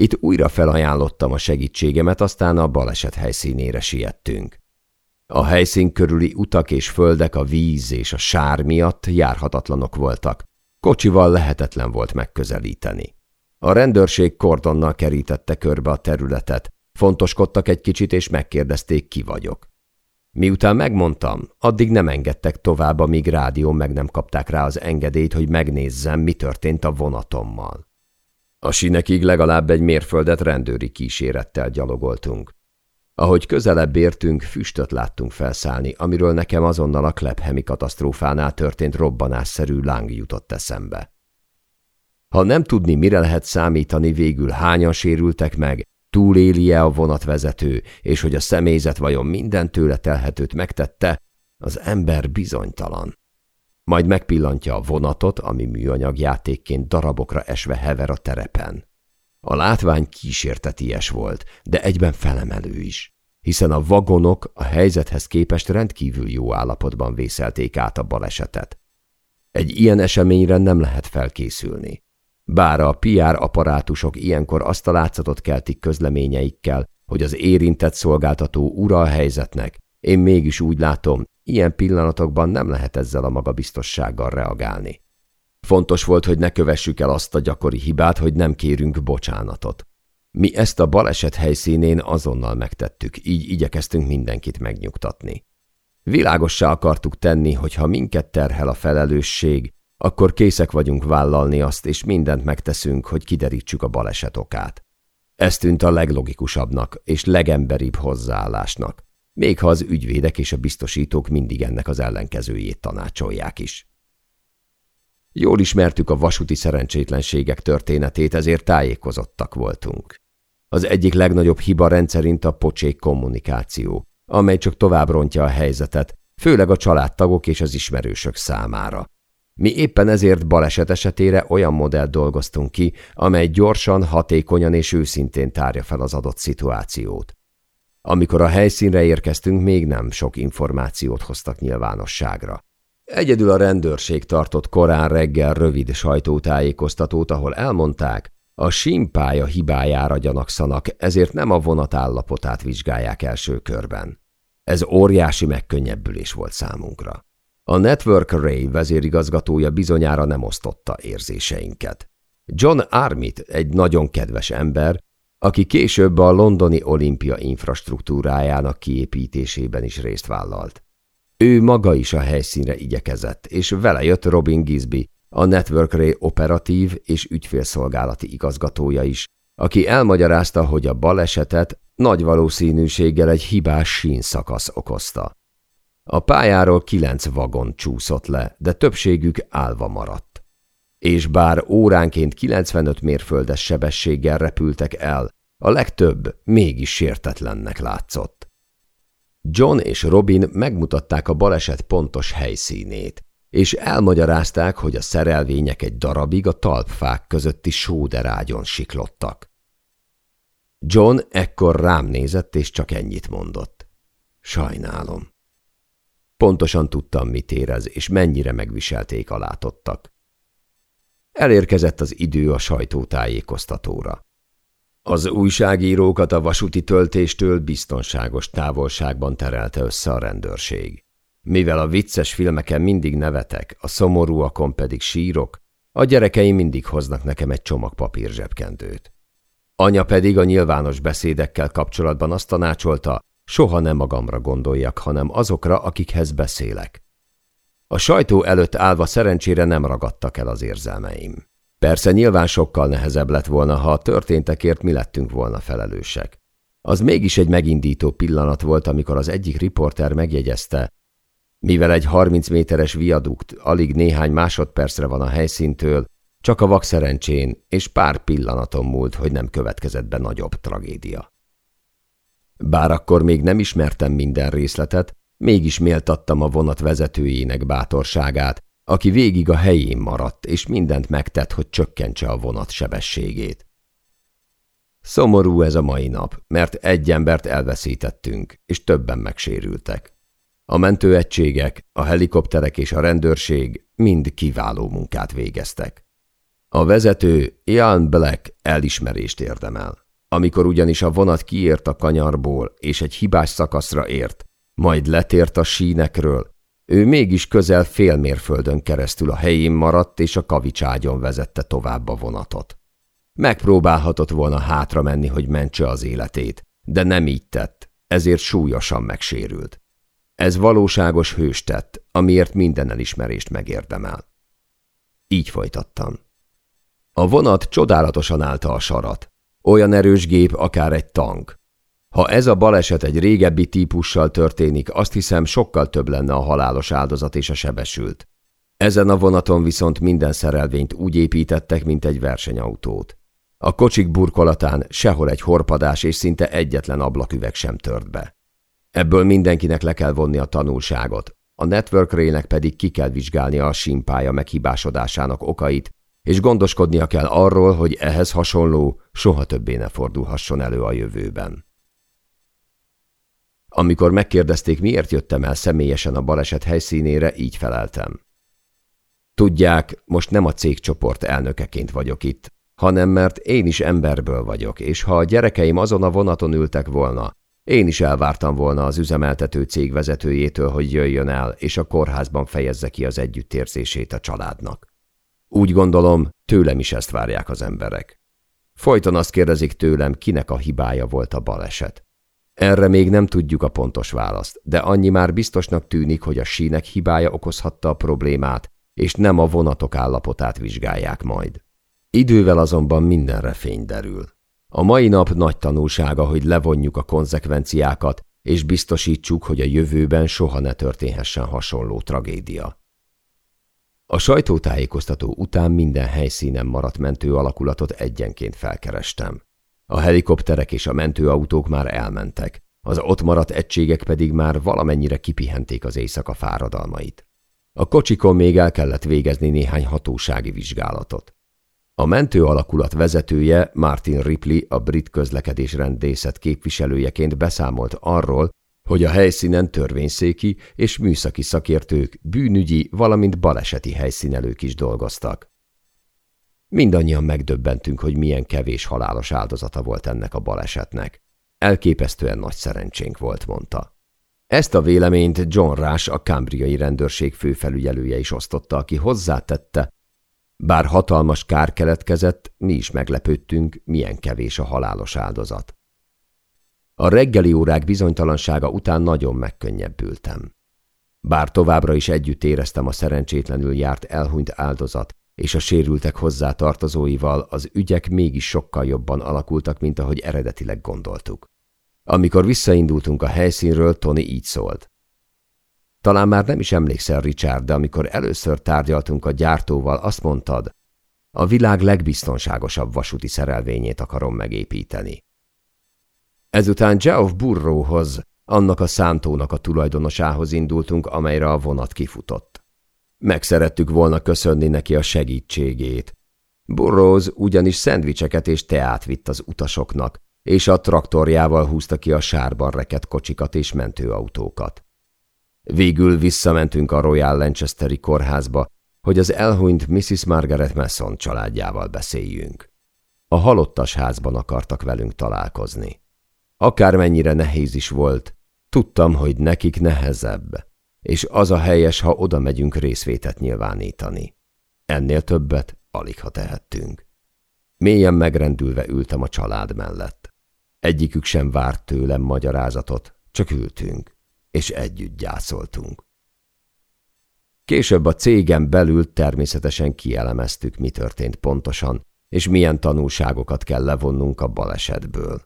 Speaker 1: Itt újra felajánlottam a segítségemet, aztán a baleset helyszínére siettünk. A helyszín körüli utak és földek a víz és a sár miatt járhatatlanok voltak. Kocsival lehetetlen volt megközelíteni. A rendőrség kordonnal kerítette körbe a területet, fontoskodtak egy kicsit és megkérdezték, ki vagyok. Miután megmondtam, addig nem engedtek tovább, amíg rádión meg nem kapták rá az engedélyt, hogy megnézzem, mi történt a vonatommal. A sinekig legalább egy mérföldet rendőri kísérettel gyalogoltunk. Ahogy közelebb értünk, füstöt láttunk felszállni, amiről nekem azonnal a Klephemi katasztrófánál történt robbanásszerű láng jutott eszembe. Ha nem tudni, mire lehet számítani, végül hányan sérültek meg, túléli-e a vonatvezető, és hogy a személyzet vajon minden tőle telhetőt megtette, az ember bizonytalan majd megpillantja a vonatot, ami műanyag játékként darabokra esve hever a terepen. A látvány kísérteties volt, de egyben felemelő is, hiszen a vagonok a helyzethez képest rendkívül jó állapotban vészelték át a balesetet. Egy ilyen eseményre nem lehet felkészülni. Bár a PR apparátusok ilyenkor azt a látszatot keltik közleményeikkel, hogy az érintett szolgáltató ura a helyzetnek, én mégis úgy látom, Ilyen pillanatokban nem lehet ezzel a magabiztossággal reagálni. Fontos volt, hogy ne kövessük el azt a gyakori hibát, hogy nem kérünk bocsánatot. Mi ezt a baleset helyszínén azonnal megtettük, így igyekeztünk mindenkit megnyugtatni. Világossá akartuk tenni, hogy ha minket terhel a felelősség, akkor készek vagyunk vállalni azt, és mindent megteszünk, hogy kiderítsük a baleset okát. Ez tűnt a leglogikusabbnak és legemberibb hozzáállásnak, még ha az ügyvédek és a biztosítók mindig ennek az ellenkezőjét tanácsolják is. Jól ismertük a vasúti szerencsétlenségek történetét, ezért tájékozottak voltunk. Az egyik legnagyobb hiba rendszerint a pocsék kommunikáció, amely csak tovább rontja a helyzetet, főleg a családtagok és az ismerősök számára. Mi éppen ezért baleset esetére olyan modellt dolgoztunk ki, amely gyorsan, hatékonyan és őszintén tárja fel az adott szituációt. Amikor a helyszínre érkeztünk, még nem sok információt hoztak nyilvánosságra. Egyedül a rendőrség tartott korán reggel rövid sajtótájékoztatót, ahol elmondták, a simpája hibájára gyanakszanak, ezért nem a vonat állapotát vizsgálják első körben. Ez óriási megkönnyebbülés volt számunkra. A Network Ray vezérigazgatója bizonyára nem osztotta érzéseinket. John Armit egy nagyon kedves ember, aki később a londoni olimpia infrastruktúrájának kiépítésében is részt vállalt. Ő maga is a helyszínre igyekezett, és vele jött Robin Gisby, a Network Ray operatív és ügyfélszolgálati igazgatója is, aki elmagyarázta, hogy a balesetet nagy valószínűséggel egy hibás sínszakasz okozta. A pályáról kilenc vagon csúszott le, de többségük állva maradt. És bár óránként 95 mérföldes sebességgel repültek el, a legtöbb mégis sértetlennek látszott. John és Robin megmutatták a baleset pontos helyszínét, és elmagyarázták, hogy a szerelvények egy darabig a talpfák közötti sóderágyon siklottak. John ekkor rám nézett, és csak ennyit mondott. Sajnálom. Pontosan tudtam, mit érez, és mennyire megviselték a látottak. Elérkezett az idő a sajtótájékoztatóra. Az újságírókat a vasúti töltéstől biztonságos távolságban terelte össze a rendőrség. Mivel a vicces filmeken mindig nevetek, a szomorúakon pedig sírok, a gyerekeim mindig hoznak nekem egy csomag papír zsebkendőt. Anya pedig a nyilvános beszédekkel kapcsolatban azt tanácsolta, soha nem magamra gondoljak, hanem azokra, akikhez beszélek. A sajtó előtt állva szerencsére nem ragadtak el az érzelmeim. Persze nyilván sokkal nehezebb lett volna, ha a történtekért mi lettünk volna felelősek. Az mégis egy megindító pillanat volt, amikor az egyik riporter megjegyezte, mivel egy 30 méteres viadukt alig néhány másodpercre van a helyszíntől, csak a vak szerencsén és pár pillanaton múlt, hogy nem következett be nagyobb tragédia. Bár akkor még nem ismertem minden részletet, mégis méltattam a vonat vezetőjének bátorságát, aki végig a helyén maradt, és mindent megtett, hogy csökkentse a vonat sebességét. Szomorú ez a mai nap, mert egy embert elveszítettünk, és többen megsérültek. A mentőegységek, a helikopterek és a rendőrség mind kiváló munkát végeztek. A vezető, Ian Black elismerést érdemel. Amikor ugyanis a vonat kiért a kanyarból, és egy hibás szakaszra ért, majd letért a sínekről, ő mégis közel fél mérföldön keresztül a helyén maradt, és a kavicságyon vezette tovább a vonatot. Megpróbálhatott volna hátra menni, hogy mentse az életét, de nem így tett, ezért súlyosan megsérült. Ez valóságos hőstett, amiért minden elismerést megérdemel. Így folytattam. A vonat csodálatosan állta a sarat. Olyan erős gép, akár egy tank. Ha ez a baleset egy régebbi típussal történik, azt hiszem sokkal több lenne a halálos áldozat és a sebesült. Ezen a vonaton viszont minden szerelvényt úgy építettek, mint egy versenyautót. A kocsik burkolatán sehol egy horpadás és szinte egyetlen ablaküveg sem tört be. Ebből mindenkinek le kell vonni a tanulságot, a network rének pedig ki kell vizsgálnia a simpája meghibásodásának okait, és gondoskodnia kell arról, hogy ehhez hasonló soha többé ne fordulhasson elő a jövőben. Amikor megkérdezték, miért jöttem el személyesen a baleset helyszínére, így feleltem. Tudják, most nem a cégcsoport elnökeként vagyok itt, hanem mert én is emberből vagyok, és ha a gyerekeim azon a vonaton ültek volna, én is elvártam volna az üzemeltető cég vezetőjétől, hogy jöjjön el, és a kórházban fejezze ki az együttérzését a családnak. Úgy gondolom, tőlem is ezt várják az emberek. Folyton azt kérdezik tőlem, kinek a hibája volt a baleset. Erre még nem tudjuk a pontos választ, de annyi már biztosnak tűnik, hogy a sínek hibája okozhatta a problémát, és nem a vonatok állapotát vizsgálják majd. Idővel azonban mindenre fény derül. A mai nap nagy tanulsága, hogy levonjuk a konzekvenciákat, és biztosítsuk, hogy a jövőben soha ne történhessen hasonló tragédia. A sajtótájékoztató után minden helyszínen maradt mentő alakulatot egyenként felkerestem. A helikopterek és a mentőautók már elmentek, az ott maradt egységek pedig már valamennyire kipihenték az éjszaka fáradalmait. A kocsikon még el kellett végezni néhány hatósági vizsgálatot. A mentő alakulat vezetője Martin Ripley, a brit közlekedés rendészet képviselőjeként beszámolt arról, hogy a helyszínen törvényszéki és műszaki szakértők, bűnügyi, valamint baleseti helyszínelők is dolgoztak. Mindannyian megdöbbentünk, hogy milyen kevés halálos áldozata volt ennek a balesetnek. Elképesztően nagy szerencsénk volt, mondta. Ezt a véleményt John Rush, a kámbriai rendőrség főfelügyelője is osztotta, aki hozzátette, bár hatalmas kár keletkezett, mi is meglepődtünk, milyen kevés a halálos áldozat. A reggeli órák bizonytalansága után nagyon megkönnyebbültem. Bár továbbra is együtt éreztem a szerencsétlenül járt elhunyt áldozat és a sérültek hozzá tartozóival, az ügyek mégis sokkal jobban alakultak, mint ahogy eredetileg gondoltuk. Amikor visszaindultunk a helyszínről, Tony így szólt. Talán már nem is emlékszel, Richard, de amikor először tárgyaltunk a gyártóval, azt mondtad, a világ legbiztonságosabb vasúti szerelvényét akarom megépíteni. Ezután Geoff Burrowhoz, annak a szántónak a tulajdonosához indultunk, amelyre a vonat kifutott. Megszerettük volna köszönni neki a segítségét. Burrows ugyanis szendvicseket és teát vitt az utasoknak, és a traktorjával húzta ki a sárban reket kocsikat és mentőautókat. Végül visszamentünk a Royal Lanchesteri kórházba, hogy az elhunyt Mrs. Margaret Mason családjával beszéljünk. A halottas házban akartak velünk találkozni. Akármennyire nehéz is volt, tudtam, hogy nekik nehezebb, és az a helyes, ha oda megyünk részvétet nyilvánítani. Ennél többet alig ha tehettünk. Mélyen megrendülve ültem a család mellett. Egyikük sem várt tőlem magyarázatot, csak ültünk, és együtt gyászoltunk. Később a cégen belül természetesen kielemeztük, mi történt pontosan, és milyen tanulságokat kell levonnunk a balesetből.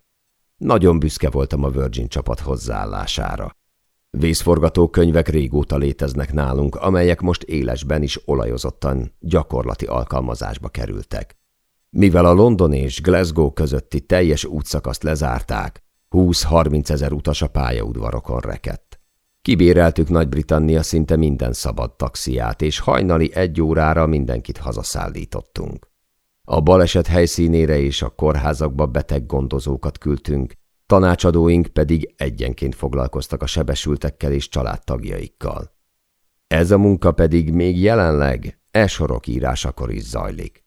Speaker 1: Nagyon büszke voltam a Virgin csapat hozzáállására. Vészforgató könyvek régóta léteznek nálunk, amelyek most élesben is olajozottan gyakorlati alkalmazásba kerültek. Mivel a London és Glasgow közötti teljes útszakaszt lezárták, 20-30 ezer utas a pályaudvarokon rekedt. Kibéreltük Nagy-Britannia szinte minden szabad taxiát, és hajnali egy órára mindenkit hazaszállítottunk. A baleset helyszínére és a kórházakba beteg gondozókat küldtünk, tanácsadóink pedig egyenként foglalkoztak a sebesültekkel és családtagjaikkal. Ez a munka pedig még jelenleg e sorok írásakor is zajlik.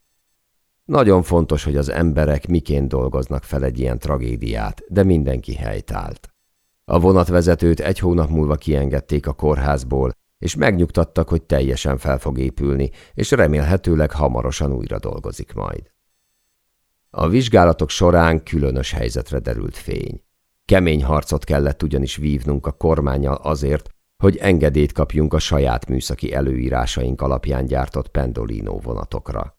Speaker 1: Nagyon fontos, hogy az emberek miként dolgoznak fel egy ilyen tragédiát, de mindenki helytált. A vonatvezetőt egy hónap múlva kiengedték a kórházból, és megnyugtattak, hogy teljesen fel fog épülni, és remélhetőleg hamarosan újra dolgozik majd. A vizsgálatok során különös helyzetre derült fény. Kemény harcot kellett ugyanis vívnunk a kormányjal azért, hogy engedélyt kapjunk a saját műszaki előírásaink alapján gyártott Pendolino vonatokra.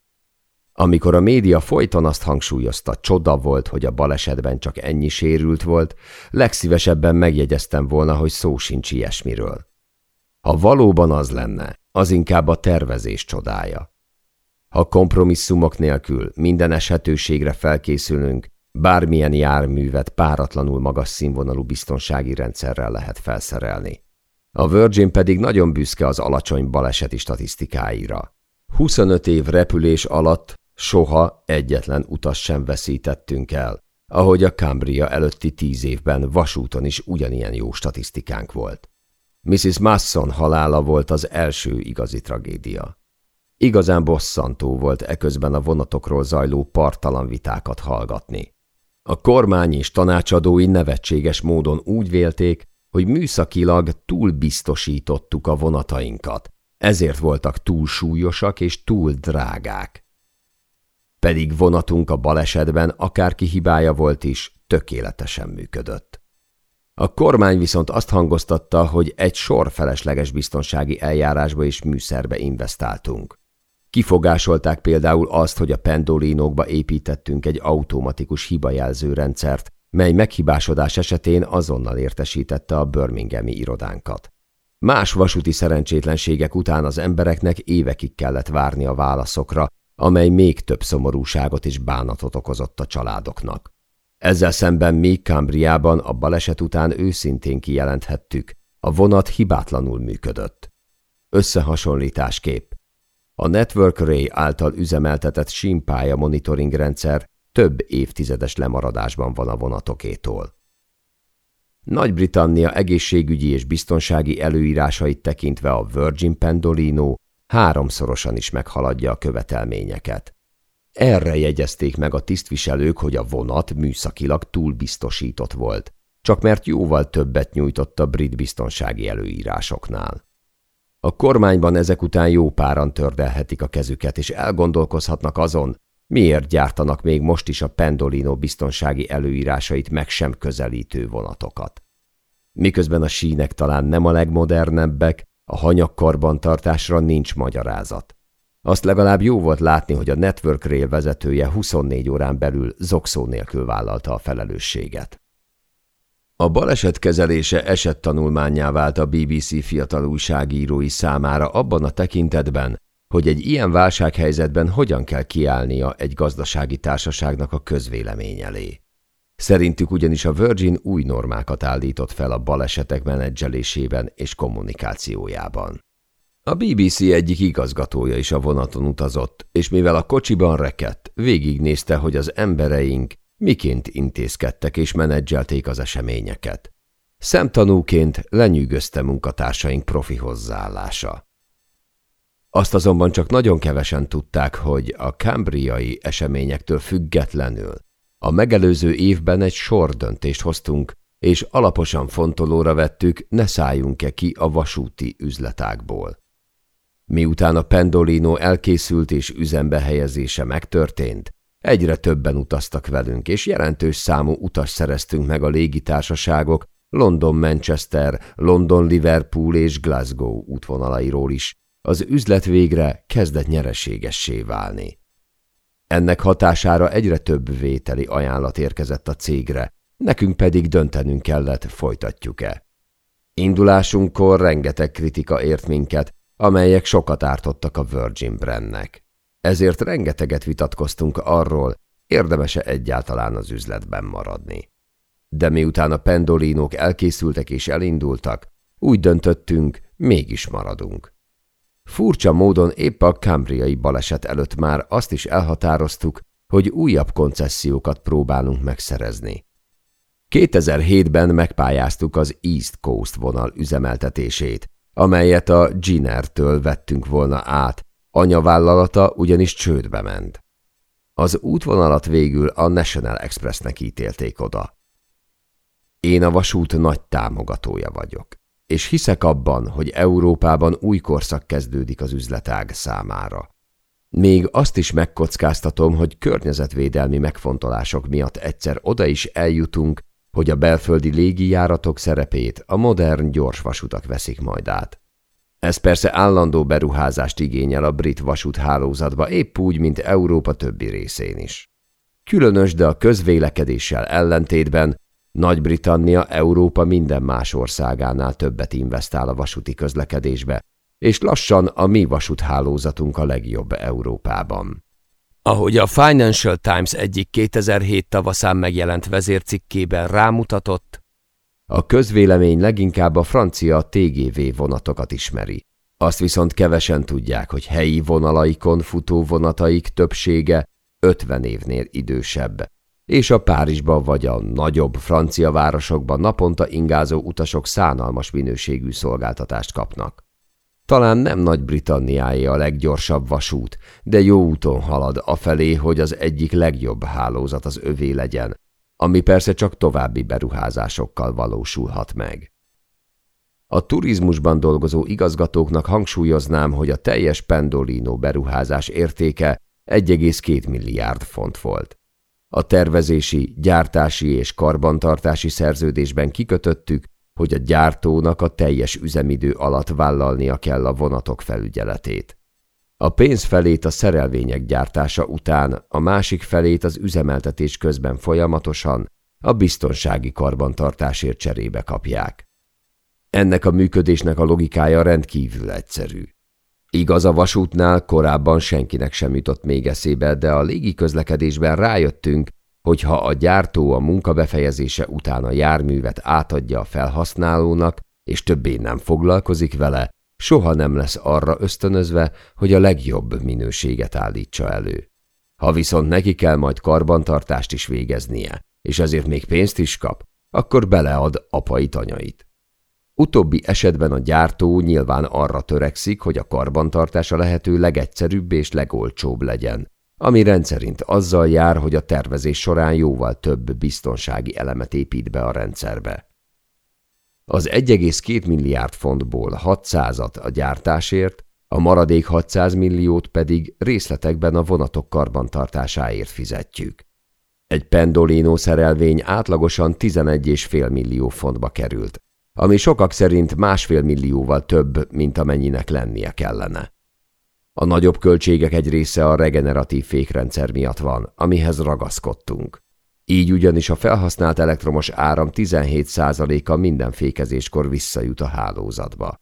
Speaker 1: Amikor a média folyton azt hangsúlyozta, csoda volt, hogy a balesetben csak ennyi sérült volt, legszívesebben megjegyeztem volna, hogy szó sincs ilyesmiről. Ha valóban az lenne, az inkább a tervezés csodája. Ha kompromisszumok nélkül minden eshetőségre felkészülünk, bármilyen járművet páratlanul magas színvonalú biztonsági rendszerrel lehet felszerelni. A Virgin pedig nagyon büszke az alacsony baleseti statisztikáira. 25 év repülés alatt soha egyetlen utas sem veszítettünk el, ahogy a Cambria előtti tíz évben vasúton is ugyanilyen jó statisztikánk volt. Mrs. Masson halála volt az első igazi tragédia. Igazán bosszantó volt eközben a vonatokról zajló partalan vitákat hallgatni. A kormány és tanácsadói nevetséges módon úgy vélték, hogy műszakilag túl biztosítottuk a vonatainkat, ezért voltak túl súlyosak és túl drágák. Pedig vonatunk a balesetben, akárki hibája volt is, tökéletesen működött. A kormány viszont azt hangoztatta, hogy egy sor felesleges biztonsági eljárásba és műszerbe investáltunk. Kifogásolták például azt, hogy a pendolinókba építettünk egy automatikus hibajelző rendszert, mely meghibásodás esetén azonnal értesítette a Birminghami irodánkat. Más vasúti szerencsétlenségek után az embereknek évekig kellett várni a válaszokra, amely még több szomorúságot és bánatot okozott a családoknak. Ezzel szemben mi Cambriában a baleset után őszintén kijelenthettük, a vonat hibátlanul működött. Összehasonlításképp. A Network Ray által üzemeltetett simpája monitoring rendszer több évtizedes lemaradásban van a vonatokétól. Nagy-Britannia egészségügyi és biztonsági előírásait tekintve a Virgin Pendolino háromszorosan is meghaladja a követelményeket. Erre jegyezték meg a tisztviselők, hogy a vonat műszakilag túlbiztosított volt, csak mert jóval többet nyújtott a brit biztonsági előírásoknál. A kormányban ezek után jó páran tördelhetik a kezüket, és elgondolkozhatnak azon, miért gyártanak még most is a Pendolino biztonsági előírásait meg sem közelítő vonatokat. Miközben a sínek talán nem a legmodernebbek, a hanyagkarbantartásra nincs magyarázat. Azt legalább jó volt látni, hogy a Network Rail vezetője 24 órán belül zokszó nélkül vállalta a felelősséget. A baleset kezelése esettanulmányá vált a BBC fiatal újságírói számára abban a tekintetben, hogy egy ilyen válsághelyzetben hogyan kell kiállnia egy gazdasági társaságnak a közvélemény elé. Szerintük ugyanis a Virgin új normákat állított fel a balesetek menedzselésében és kommunikációjában. A BBC egyik igazgatója is a vonaton utazott, és mivel a kocsiban rekedt, végignézte, hogy az embereink miként intézkedtek és menedzselték az eseményeket. Szemtanúként lenyűgözte munkatársaink profi hozzáállása. Azt azonban csak nagyon kevesen tudták, hogy a kambriai eseményektől függetlenül a megelőző évben egy sor döntést hoztunk, és alaposan fontolóra vettük, ne szálljunk-e ki a vasúti üzletákból. Miután a Pendolino elkészült és üzembe helyezése megtörtént, egyre többen utaztak velünk, és jelentős számú utas szereztünk meg a légitársaságok London-Manchester, London-Liverpool és Glasgow útvonalairól is. Az üzlet végre kezdett nyereségessé válni. Ennek hatására egyre több vételi ajánlat érkezett a cégre, nekünk pedig döntenünk kellett, folytatjuk-e. Indulásunkkor rengeteg kritika ért minket, amelyek sokat ártottak a Virgin Brandnek. Ezért rengeteget vitatkoztunk arról, érdemese egyáltalán az üzletben maradni. De miután a pendolinók elkészültek és elindultak, úgy döntöttünk, mégis maradunk. Furcsa módon épp a kambriai baleset előtt már azt is elhatároztuk, hogy újabb koncesziókat próbálunk megszerezni. 2007-ben megpályáztuk az East Coast vonal üzemeltetését, amelyet a Giner-től vettünk volna át, anyavállalata ugyanis csődbe ment. Az útvonalat végül a National Expressnek ítélték oda. Én a vasút nagy támogatója vagyok, és hiszek abban, hogy Európában új korszak kezdődik az üzletág számára. Még azt is megkockáztatom, hogy környezetvédelmi megfontolások miatt egyszer oda is eljutunk, hogy a belföldi légijáratok szerepét a modern gyorsvasutak veszik majd át. Ez persze állandó beruházást igényel a brit vasúthálózatba, épp úgy, mint Európa többi részén is. Különös, de a közvélekedéssel ellentétben Nagy-Britannia Európa minden más országánál többet investál a vasúti közlekedésbe, és lassan a mi vasúthálózatunk a legjobb Európában.
Speaker 2: Ahogy a Financial Times egyik 2007 tavaszán megjelent vezércikkében rámutatott,
Speaker 1: a közvélemény leginkább a francia TGV vonatokat ismeri. Azt viszont kevesen tudják, hogy helyi vonalaikon futó vonataik többsége 50 évnél idősebb, és a Párizsban vagy a nagyobb francia városokban naponta ingázó utasok szánalmas minőségű szolgáltatást kapnak. Talán nem Nagy-Britanniáé a leggyorsabb vasút, de jó úton halad afelé, hogy az egyik legjobb hálózat az övé legyen, ami persze csak további beruházásokkal valósulhat meg. A turizmusban dolgozó igazgatóknak hangsúlyoznám, hogy a teljes Pendolino beruházás értéke 1,2 milliárd font volt. A tervezési, gyártási és karbantartási szerződésben kikötöttük, hogy a gyártónak a teljes üzemidő alatt vállalnia kell a vonatok felügyeletét. A pénz felét a szerelvények gyártása után, a másik felét az üzemeltetés közben folyamatosan a biztonsági karbantartásért cserébe kapják. Ennek a működésnek a logikája rendkívül egyszerű. Igaz, a vasútnál korábban senkinek sem jutott még eszébe, de a légi közlekedésben rájöttünk, hogy ha a gyártó a munka befejezése után a járművet átadja a felhasználónak, és többé nem foglalkozik vele, soha nem lesz arra ösztönözve, hogy a legjobb minőséget állítsa elő. Ha viszont neki kell majd karbantartást is végeznie, és ezért még pénzt is kap, akkor belead apai tanyait. Utóbbi esetben a gyártó nyilván arra törekszik, hogy a karbantartás a lehető legegyszerűbb és legolcsóbb legyen, ami rendszerint azzal jár, hogy a tervezés során jóval több biztonsági elemet épít be a rendszerbe. Az 1,2 milliárd fontból 600-at a gyártásért, a maradék 600 milliót pedig részletekben a vonatok karbantartásáért fizetjük. Egy Pendolino szerelvény átlagosan 11,5 millió fontba került, ami sokak szerint másfél millióval több, mint amennyinek lennie kellene. A nagyobb költségek egy része a regeneratív fékrendszer miatt van, amihez ragaszkodtunk. Így ugyanis a felhasznált elektromos áram 17%-a minden fékezéskor visszajut a hálózatba.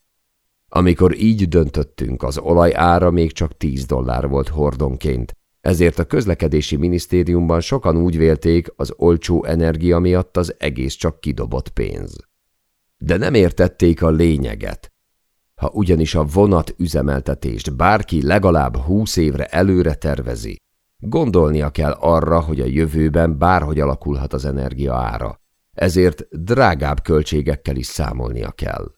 Speaker 1: Amikor így döntöttünk, az olaj ára még csak 10 dollár volt hordonként, ezért a közlekedési minisztériumban sokan úgy vélték, az olcsó energia miatt az egész csak kidobott pénz. De nem értették a lényeget. Ha ugyanis a vonat üzemeltetést bárki legalább húsz évre előre tervezi, gondolnia kell arra, hogy a jövőben bárhogy alakulhat az energia ára, ezért drágább költségekkel is számolnia kell.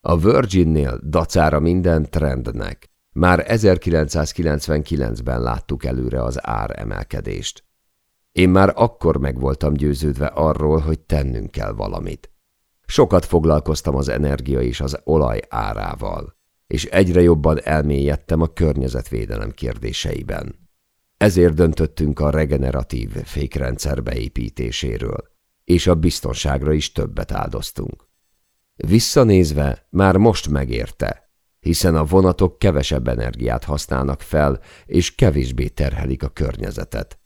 Speaker 1: A Virginnél dacára minden trendnek, már 1999-ben láttuk előre az ár emelkedést. Én már akkor meg voltam győződve arról, hogy tennünk kell valamit. Sokat foglalkoztam az energia és az olaj árával, és egyre jobban elmélyedtem a környezetvédelem kérdéseiben. Ezért döntöttünk a regeneratív fékrendszer beépítéséről, és a biztonságra is többet áldoztunk. Visszanézve már most megérte, hiszen a vonatok kevesebb energiát használnak fel, és kevésbé terhelik a környezetet.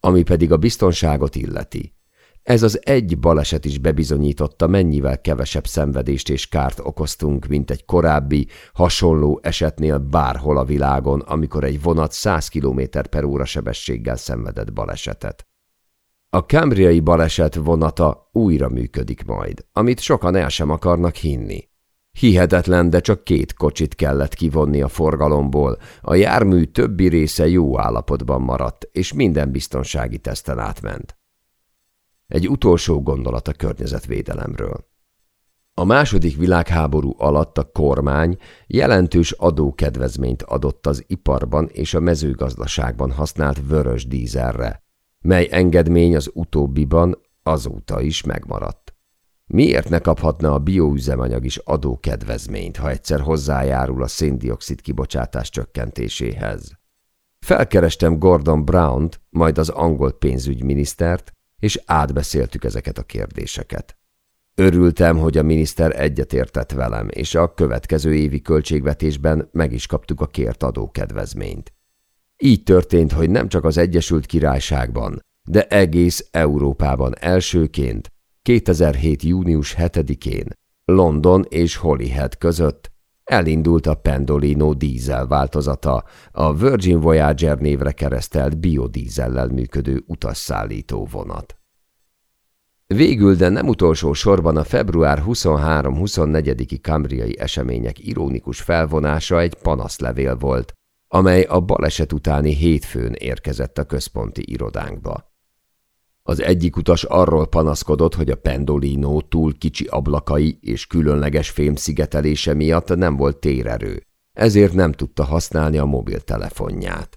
Speaker 1: Ami pedig a biztonságot illeti. Ez az egy baleset is bebizonyította, mennyivel kevesebb szenvedést és kárt okoztunk, mint egy korábbi, hasonló esetnél bárhol a világon, amikor egy vonat 100 km per óra sebességgel szenvedett balesetet. A kambriai baleset vonata újra működik majd, amit sokan el sem akarnak hinni. Hihetetlen, de csak két kocsit kellett kivonni a forgalomból, a jármű többi része jó állapotban maradt, és minden biztonsági teszten átment. Egy utolsó gondolat a környezetvédelemről. A második világháború alatt a kormány jelentős adókedvezményt adott az iparban és a mezőgazdaságban használt vörös dízelre, mely engedmény az utóbbiban azóta is megmaradt. Miért ne kaphatna a bioüzemanyag is adókedvezményt, ha egyszer hozzájárul a széndiokszid kibocsátás csökkentéséhez? Felkerestem Gordon Brown-t, majd az angol pénzügyminisztert, és átbeszéltük ezeket a kérdéseket. Örültem, hogy a miniszter egyetértett velem, és a következő évi költségvetésben meg is kaptuk a kért adókedvezményt. Így történt, hogy nem csak az Egyesült Királyságban, de egész Európában elsőként 2007. június 7-én London és Holyhead között elindult a Pendolino dízel változata, a Virgin Voyager névre keresztelt biodízellel működő utasszállító vonat. Végül, de nem utolsó sorban a február 23-24-i kambriai események ironikus felvonása egy panaszlevél volt, amely a baleset utáni hétfőn érkezett a központi irodánkba. Az egyik utas arról panaszkodott, hogy a Pendolino túl kicsi ablakai és különleges fémszigetelése miatt nem volt térerő, ezért nem tudta használni a mobiltelefonját.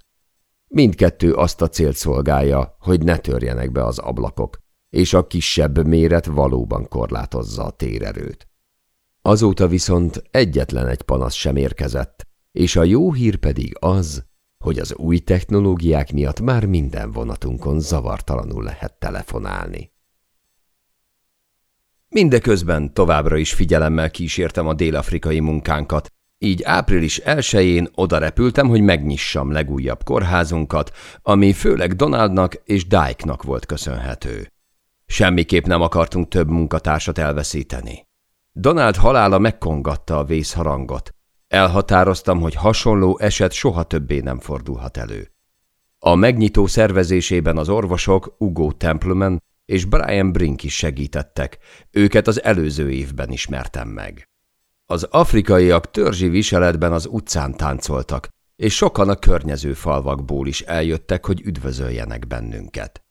Speaker 1: Mindkettő azt a célt szolgálja, hogy ne törjenek be az ablakok, és a kisebb méret valóban korlátozza a térerőt. Azóta viszont egyetlen egy panasz sem érkezett, és a jó hír pedig az, hogy az új technológiák miatt már minden vonatunkon zavartalanul lehet telefonálni. Mindeközben továbbra is figyelemmel kísértem a délafrikai munkánkat, így április 1-én oda hogy megnyissam legújabb kórházunkat, ami főleg Donaldnak és Dyke-nak volt köszönhető. Semmiképp nem akartunk több munkatársat elveszíteni. Donald halála megkongatta a vészharangot. Elhatároztam, hogy hasonló eset soha többé nem fordulhat elő. A megnyitó szervezésében az orvosok Ugo Templeman és Brian Brink is segítettek, őket az előző évben ismertem meg. Az afrikaiak törzsi viseletben az utcán táncoltak, és sokan a környező falvakból is eljöttek, hogy üdvözöljenek bennünket.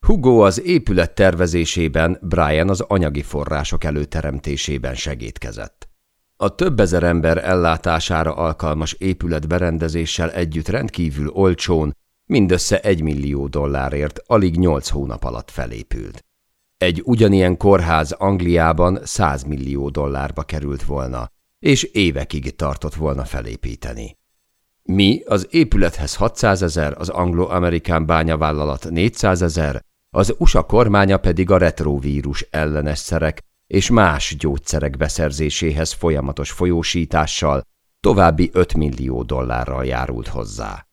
Speaker 1: Hugo az épület tervezésében, Brian az anyagi források előteremtésében segítkezett. A több ezer ember ellátására alkalmas épület berendezéssel együtt rendkívül olcsón, mindössze egy millió dollárért alig nyolc hónap alatt felépült. Egy ugyanilyen kórház Angliában 100 millió dollárba került volna, és évekig tartott volna felépíteni. Mi az épülethez 600 ezer, az anglo-amerikán bányavállalat 400 ezer, az USA kormánya pedig a retrovírus ellenes szerek és más gyógyszerek beszerzéséhez folyamatos folyósítással további 5 millió dollárral járult hozzá.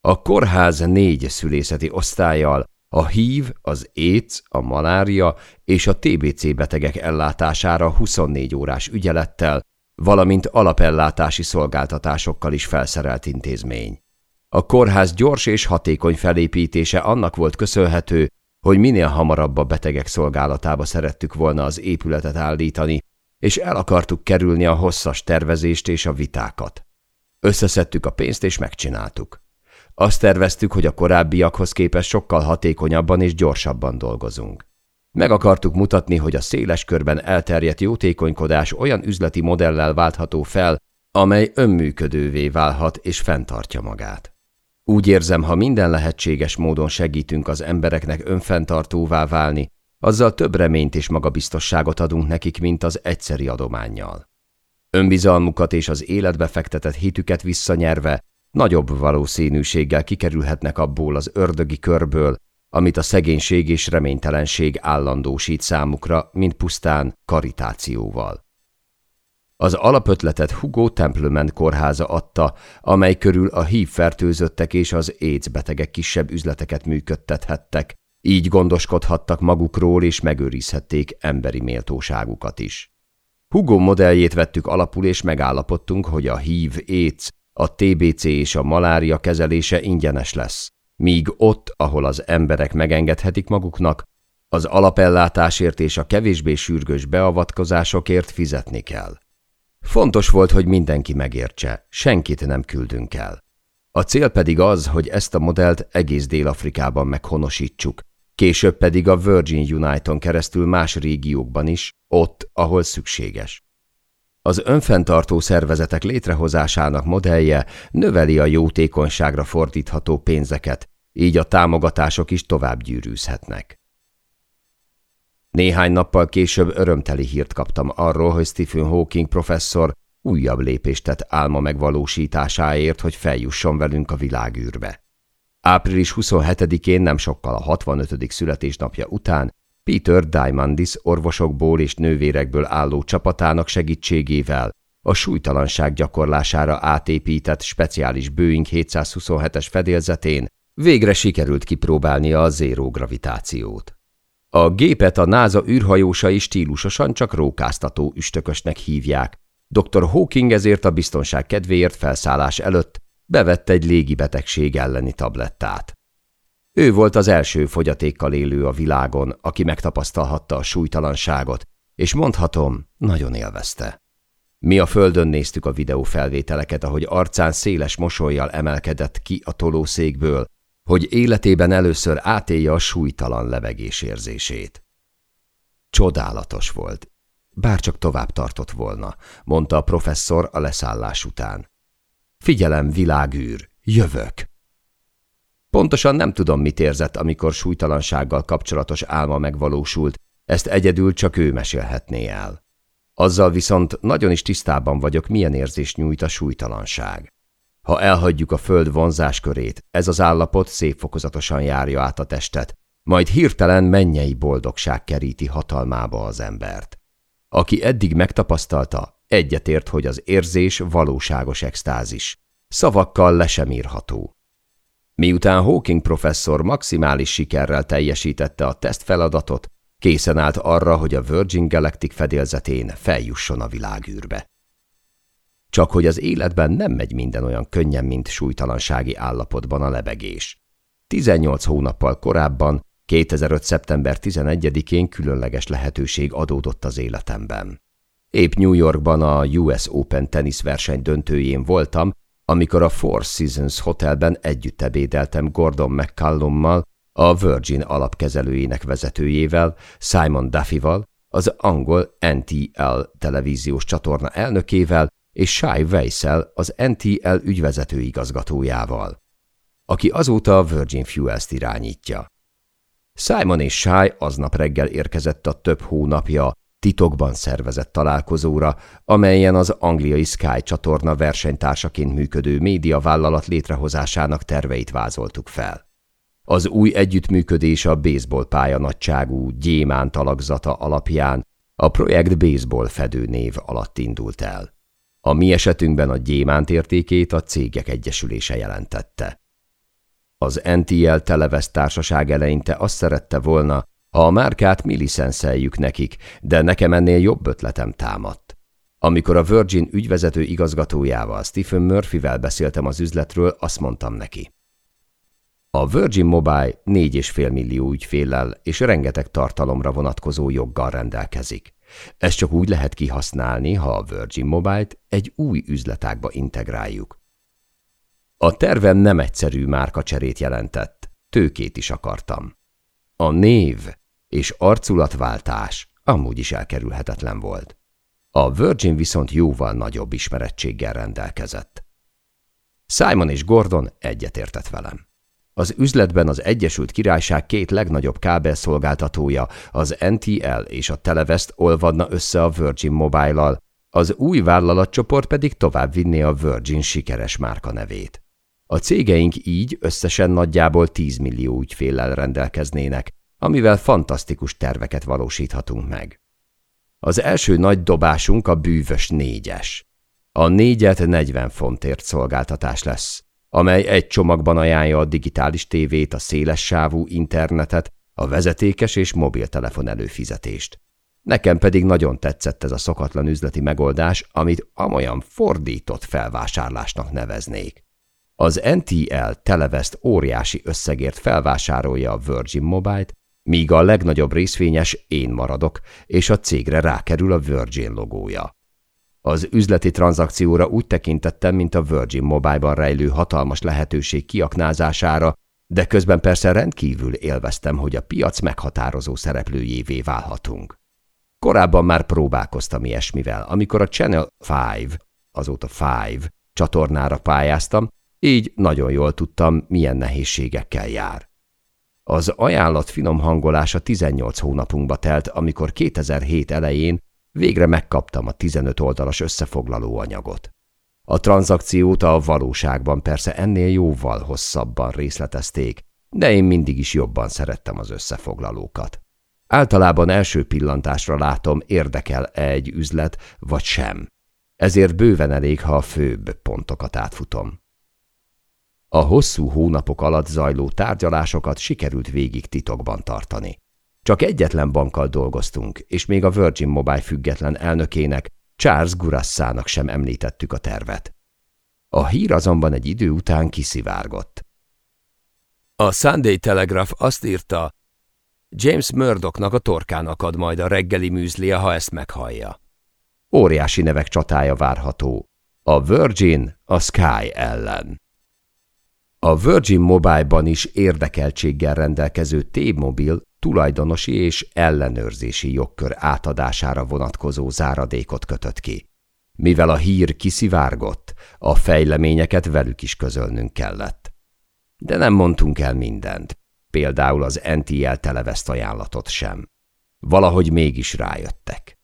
Speaker 1: A kórház négy szülészeti osztályjal a HIV, az AIDS, a malária és a TBC betegek ellátására 24 órás ügyelettel, valamint alapellátási szolgáltatásokkal is felszerelt intézmény. A kórház gyors és hatékony felépítése annak volt köszönhető, hogy minél hamarabb a betegek szolgálatába szerettük volna az épületet állítani, és el akartuk kerülni a hosszas tervezést és a vitákat. Összeszedtük a pénzt és megcsináltuk. Azt terveztük, hogy a korábbiakhoz képest sokkal hatékonyabban és gyorsabban dolgozunk. Meg akartuk mutatni, hogy a széles körben elterjedt jótékonykodás olyan üzleti modellel váltható fel, amely önműködővé válhat és fenntartja magát. Úgy érzem, ha minden lehetséges módon segítünk az embereknek önfenntartóvá válni, azzal több reményt és magabiztosságot adunk nekik, mint az egyszeri adományjal. Önbizalmukat és az életbe fektetett hitüket visszanyerve nagyobb valószínűséggel kikerülhetnek abból az ördögi körből, amit a szegénység és reménytelenség állandósít számukra, mint pusztán karitációval. Az alapötletet Hugo Templeman kórháza adta, amely körül a hív fertőzöttek és az AIDS betegek kisebb üzleteket működtethettek, így gondoskodhattak magukról és megőrizhették emberi méltóságukat is. Hugo modelljét vettük alapul és megállapodtunk, hogy a HIV, AIDS a TBC és a malária kezelése ingyenes lesz, míg ott, ahol az emberek megengedhetik maguknak, az alapellátásért és a kevésbé sürgős beavatkozásokért fizetni kell. Fontos volt, hogy mindenki megértse, senkit nem küldünk el. A cél pedig az, hogy ezt a modellt egész Dél-Afrikában meghonosítsuk, később pedig a Virgin United-on keresztül más régiókban is, ott, ahol szükséges. Az önfenntartó szervezetek létrehozásának modellje növeli a jótékonyságra fordítható pénzeket, így a támogatások is tovább gyűrűzhetnek. Néhány nappal később örömteli hírt kaptam arról, hogy Stephen Hawking professzor újabb lépést tett álma megvalósításáért, hogy feljusson velünk a világűrbe. Április 27-én nem sokkal a 65. születésnapja után Peter Diamandis orvosokból és nővérekből álló csapatának segítségével a súlytalanság gyakorlására átépített speciális Boeing 727-es fedélzetén végre sikerült kipróbálnia a zéró gravitációt. A gépet a NASA űrhajósai stílusosan csak rókáztató üstökösnek hívják. Dr. Hawking ezért a biztonság kedvéért felszállás előtt bevett egy légibetegség elleni tablettát. Ő volt az első fogyatékkal élő a világon, aki megtapasztalhatta a súlytalanságot, és mondhatom, nagyon élvezte. Mi a földön néztük a videófelvételeket, ahogy arcán széles mosolyjal emelkedett ki a tolószékből, hogy életében először átélje a súlytalan levegés érzését. Csodálatos volt, bárcsak tovább tartott volna, mondta a professzor a leszállás után. Figyelem, világűr, jövök! Pontosan nem tudom, mit érzett, amikor súlytalansággal kapcsolatos álma megvalósult, ezt egyedül csak ő mesélhetné el. Azzal viszont nagyon is tisztában vagyok, milyen érzést nyújt a súlytalanság. Ha elhagyjuk a föld vonzáskörét, ez az állapot szép fokozatosan járja át a testet, majd hirtelen mennyei boldogság keríti hatalmába az embert. Aki eddig megtapasztalta, egyetért, hogy az érzés valóságos extázis. Szavakkal le sem írható. Miután Hawking professzor maximális sikerrel teljesítette a tesztfeladatot, készen állt arra, hogy a Virgin Galactic fedélzetén feljusson a világűrbe. Csak hogy az életben nem megy minden olyan könnyen, mint súlytalansági állapotban a lebegés. 18 hónappal korábban, 2005. szeptember 11-én különleges lehetőség adódott az életemben. Épp New Yorkban a US Open teniszverseny döntőjén voltam, amikor a Four Seasons Hotelben együtt ebédeltem Gordon McCallummal, a Virgin alapkezelőjének vezetőjével, Simon Duffyval, az angol NTL televíziós csatorna elnökével és Shai Weissel, az NTL ügyvezető igazgatójával, aki azóta a Virgin Fuels-t irányítja. Simon és Shai aznap reggel érkezett a több hónapja titokban szervezett találkozóra, amelyen az angliai Sky csatorna versenytársaként működő médiavállalat létrehozásának terveit vázoltuk fel. Az új együttműködés a baseball pálya nagyságú gyémánt alakzata alapján a projekt baseball fedő név alatt indult el. A mi esetünkben a gyémánt értékét a cégek egyesülése jelentette. Az NTL Televest társaság eleinte azt szerette volna, ha a márkát mi licenszeljük nekik, de nekem ennél jobb ötletem támadt. Amikor a Virgin ügyvezető igazgatójával, Stephen Murphyvel beszéltem az üzletről, azt mondtam neki. A Virgin Mobile 4,5 millió ügyféllel és rengeteg tartalomra vonatkozó joggal rendelkezik. Ezt csak úgy lehet kihasználni, ha a Virgin Mobile-t egy új üzletágba integráljuk. A tervem nem egyszerű márkacserét jelentett, tőkét is akartam. A név és arculatváltás amúgy is elkerülhetetlen volt. A Virgin viszont jóval nagyobb ismerettséggel rendelkezett. Simon és Gordon egyetértett velem. Az üzletben az Egyesült Királyság két legnagyobb kábelszolgáltatója, az NTL és a Televest olvadna össze a Virgin Mobile-al, az új vállalatcsoport pedig tovább vinné a Virgin sikeres márka nevét. A cégeink így összesen nagyjából 10 millió ügyféllel rendelkeznének, amivel fantasztikus terveket valósíthatunk meg. Az első nagy dobásunk a bűvös négyes. A négyet 40 fontért szolgáltatás lesz, amely egy csomagban ajánlja a digitális tévét, a széles sávú internetet, a vezetékes és mobiltelefon előfizetést. Nekem pedig nagyon tetszett ez a szokatlan üzleti megoldás, amit amolyan fordított felvásárlásnak neveznék. Az NTL Televest óriási összegért felvásárolja a Virgin Mobile-t, míg a legnagyobb részvényes én maradok, és a cégre rákerül a Virgin logója. Az üzleti tranzakcióra úgy tekintettem, mint a Virgin Mobile-ban rejlő hatalmas lehetőség kiaknázására, de közben persze rendkívül élveztem, hogy a piac meghatározó szereplőjévé válhatunk. Korábban már próbálkoztam ilyesmivel, amikor a Channel 5, azóta 5 csatornára pályáztam, így nagyon jól tudtam, milyen nehézségekkel jár. Az ajánlat finom hangolása 18 hónapunkba telt, amikor 2007 elején végre megkaptam a 15 oldalas összefoglaló anyagot. A tranzakciót a valóságban persze ennél jóval hosszabban részletezték, de én mindig is jobban szerettem az összefoglalókat. Általában első pillantásra látom, érdekel -e egy üzlet, vagy sem. Ezért bőven elég, ha a főbb pontokat átfutom. A hosszú hónapok alatt zajló tárgyalásokat sikerült végig titokban tartani. Csak egyetlen bankkal dolgoztunk, és még a Virgin Mobile független elnökének, Charles Gurassának sem említettük a tervet. A hír azonban egy idő után kiszivárgott.
Speaker 2: A Sunday Telegraph azt írta, James Murdochnak a torkán akad majd a reggeli műzlia, ha ezt meghallja.
Speaker 1: Óriási nevek csatája várható. A Virgin a Sky ellen. A Virgin Mobile-ban is érdekeltséggel rendelkező T-Mobile tulajdonosi és ellenőrzési jogkör átadására vonatkozó záradékot kötött ki. Mivel a hír kiszivárgott, a fejleményeket velük is közölnünk kellett. De nem mondtunk el mindent, például az NTL televeszt ajánlatot sem. Valahogy mégis rájöttek.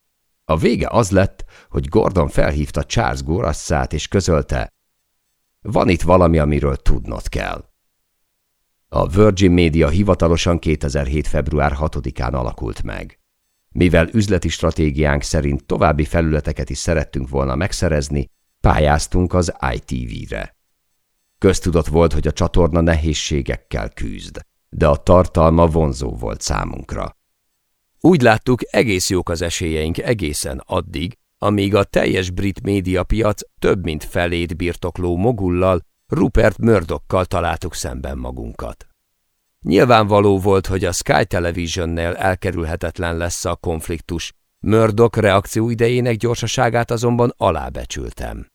Speaker 1: A vége az lett, hogy Gordon felhívta Charles Gorasszát és közölte, van itt valami, amiről tudnod kell. A Virgin Media hivatalosan 2007. február 6-án alakult meg. Mivel üzleti stratégiánk szerint további felületeket is szerettünk volna megszerezni, pályáztunk az ITV-re. Köztudott volt, hogy a csatorna nehézségekkel küzd, de a tartalma vonzó volt számunkra.
Speaker 2: Úgy láttuk, egész jók az esélyeink egészen addig, amíg a teljes brit médiapiac több mint felét birtokló mogullal, Rupert Murdochkkal találtuk szemben magunkat. Nyilvánvaló volt, hogy a Sky Television-nél elkerülhetetlen lesz a konfliktus, Murdoch reakció idejének gyorsaságát azonban alábecsültem.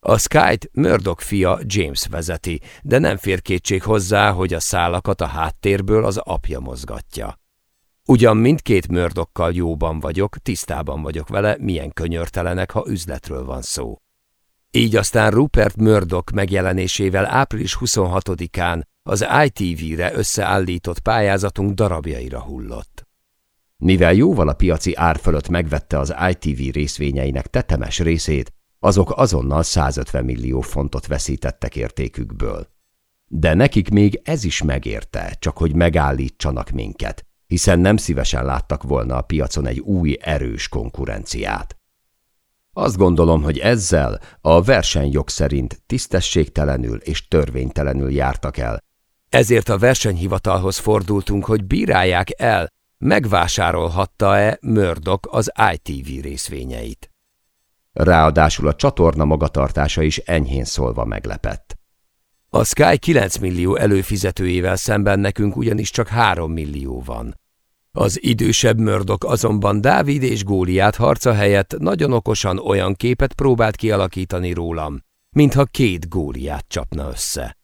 Speaker 2: A Sky-t Murdoch fia James vezeti, de nem fér kétség hozzá, hogy a szálakat a háttérből az apja mozgatja. Ugyan mindkét mördokkal jóban vagyok, tisztában vagyok vele, milyen könyörtelenek, ha üzletről van szó. Így aztán Rupert Murdoch megjelenésével április 26-án az ITV-re összeállított pályázatunk darabjaira hullott.
Speaker 1: Mivel jóval a piaci ár fölött megvette az ITV részvényeinek tetemes részét, azok azonnal 150 millió fontot veszítettek értékükből. De nekik még ez is megérte, csak hogy megállítsanak minket, hiszen nem szívesen láttak volna a piacon egy új, erős konkurenciát. Azt gondolom, hogy ezzel a versenyjog szerint tisztességtelenül és törvénytelenül jártak el.
Speaker 2: Ezért a versenyhivatalhoz fordultunk, hogy bírálják el, megvásárolhatta-e Mördok az ITV részvényeit.
Speaker 1: Ráadásul a csatorna magatartása is enyhén szólva meglepett.
Speaker 2: A Sky 9 millió előfizetőjével szemben nekünk ugyanis csak 3 millió van. Az idősebb mördok azonban Dávid és Góliát harca helyett nagyon okosan olyan képet próbált kialakítani rólam, mintha két Góliát csapna össze.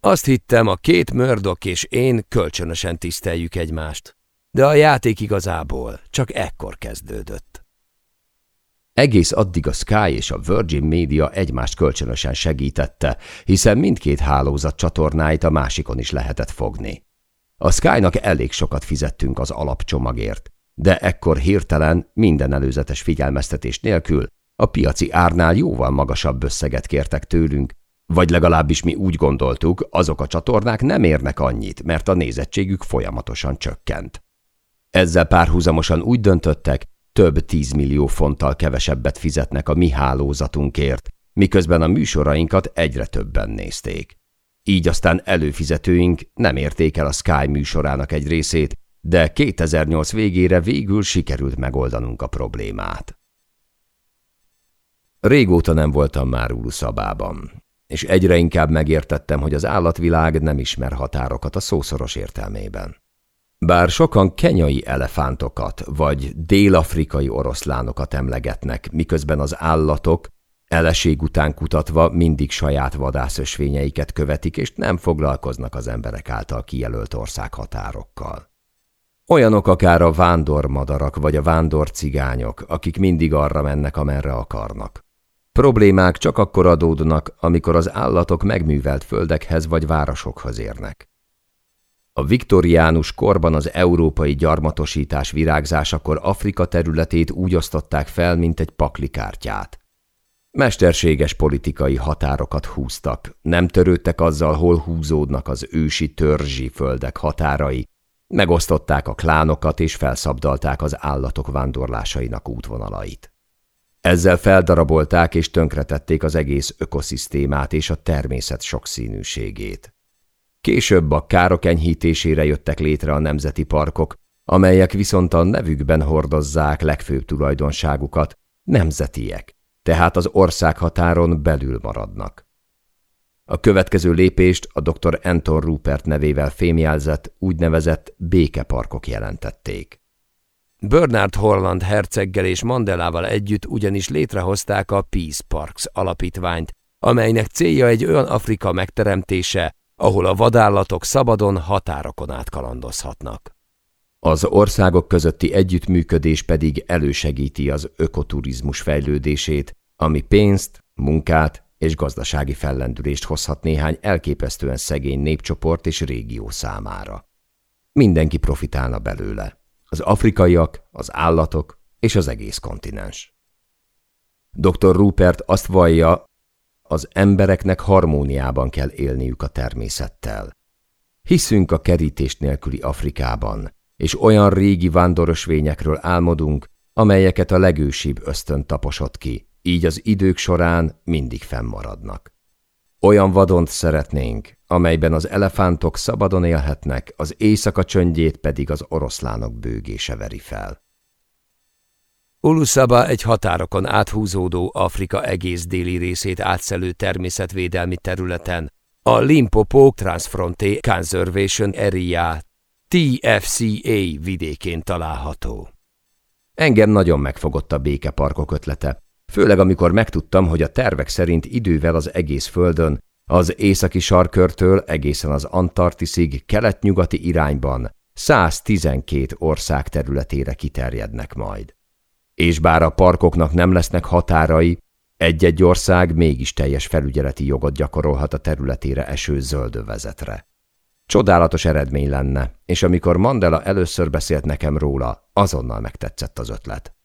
Speaker 2: Azt hittem, a két mördok és én kölcsönösen tiszteljük egymást, de a játék igazából csak ekkor kezdődött.
Speaker 1: Egész addig a Sky és a Virgin Media egymást kölcsönösen segítette, hiszen mindkét hálózat csatornáit a másikon is lehetett fogni. A Skynak elég sokat fizettünk az alapcsomagért, de ekkor hirtelen, minden előzetes figyelmeztetés nélkül a piaci árnál jóval magasabb összeget kértek tőlünk, vagy legalábbis mi úgy gondoltuk, azok a csatornák nem érnek annyit, mert a nézettségük folyamatosan csökkent. Ezzel párhuzamosan úgy döntöttek, több tízmillió fonttal kevesebbet fizetnek a mi hálózatunkért, miközben a műsorainkat egyre többen nézték. Így aztán előfizetőink nem érték el a Sky műsorának egy részét, de 2008 végére végül sikerült megoldanunk a problémát. Régóta nem voltam már Uluszabában, és egyre inkább megértettem, hogy az állatvilág nem ismer határokat a szószoros értelmében. Bár sokan kenyai elefántokat vagy dél-afrikai oroszlánokat emlegetnek, miközben az állatok Eleség után kutatva mindig saját vadászösvényeiket követik, és nem foglalkoznak az emberek által kijelölt országhatárokkal. Olyanok akár a vándormadarak vagy a vándorcigányok, akik mindig arra mennek, amerre akarnak. Problémák csak akkor adódnak, amikor az állatok megművelt földekhez vagy városokhoz érnek. A viktoriánus korban az európai gyarmatosítás virágzásakor Afrika területét úgy osztották fel, mint egy paklikártyát. Mesterséges politikai határokat húztak, nem törődtek azzal, hol húzódnak az ősi törzsi földek határai, megosztották a klánokat és felszabdalták az állatok vándorlásainak útvonalait. Ezzel feldarabolták és tönkretették az egész ökoszisztémát és a természet sokszínűségét. Később a károk enyhítésére jöttek létre a nemzeti parkok, amelyek viszont a nevükben hordozzák legfőbb tulajdonságukat, nemzetiek, tehát az országhatáron belül maradnak. A következő lépést a dr. Anton Rupert nevével fémjelzett, úgynevezett békeparkok jelentették. Bernard Holland herceggel és Mandelával együtt ugyanis létrehozták a Peace Parks alapítványt, amelynek célja egy olyan Afrika megteremtése, ahol a vadállatok szabadon határokon átkalandozhatnak. Az országok közötti együttműködés pedig elősegíti az ökoturizmus fejlődését, ami pénzt, munkát és gazdasági fellendülést hozhat néhány elképesztően szegény népcsoport és régió számára. Mindenki profitálna belőle. Az afrikaiak, az állatok és az egész kontinens. Dr. Rupert azt vallja, az embereknek harmóniában kell élniük a természettel. Hiszünk a kerítés nélküli Afrikában, és olyan régi vándorosvényekről álmodunk, amelyeket a legősibb ösztön taposott ki, így az idők során mindig fennmaradnak. Olyan vadont szeretnénk, amelyben az elefántok szabadon élhetnek, az éjszaka csöndjét pedig az oroszlánok bőgése veri fel.
Speaker 2: Ulusaba egy határokon áthúzódó Afrika egész déli részét átszelő természetvédelmi területen, a Limpopo Transfronté Conservation Area TFCA vidékén található.
Speaker 1: Engem nagyon megfogott a békeparkok ötlete, főleg amikor megtudtam, hogy a tervek szerint idővel az egész földön, az északi sarkörtől egészen az Antarktiszig kelet-nyugati irányban 112 ország területére kiterjednek majd. És bár a parkoknak nem lesznek határai, egy-egy ország mégis teljes felügyeleti jogot gyakorolhat a területére eső zöldövezetre. Csodálatos eredmény lenne, és amikor Mandela először beszélt nekem róla, azonnal megtetszett az ötlet.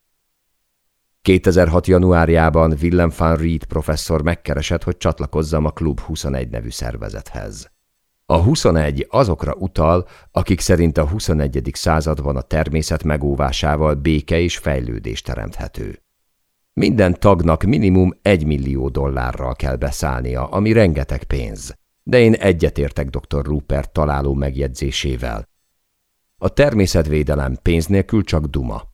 Speaker 1: 2006. januárjában Willem van Riet professzor megkeresett, hogy csatlakozzam a Klub 21 nevű szervezethez. A 21 azokra utal, akik szerint a 21. században a természet megóvásával béke és fejlődés teremthető. Minden tagnak minimum egy millió dollárral kell beszállnia, ami rengeteg pénz. De én egyetértek dr. Rupert találó megjegyzésével. A természetvédelem pénz nélkül csak duma.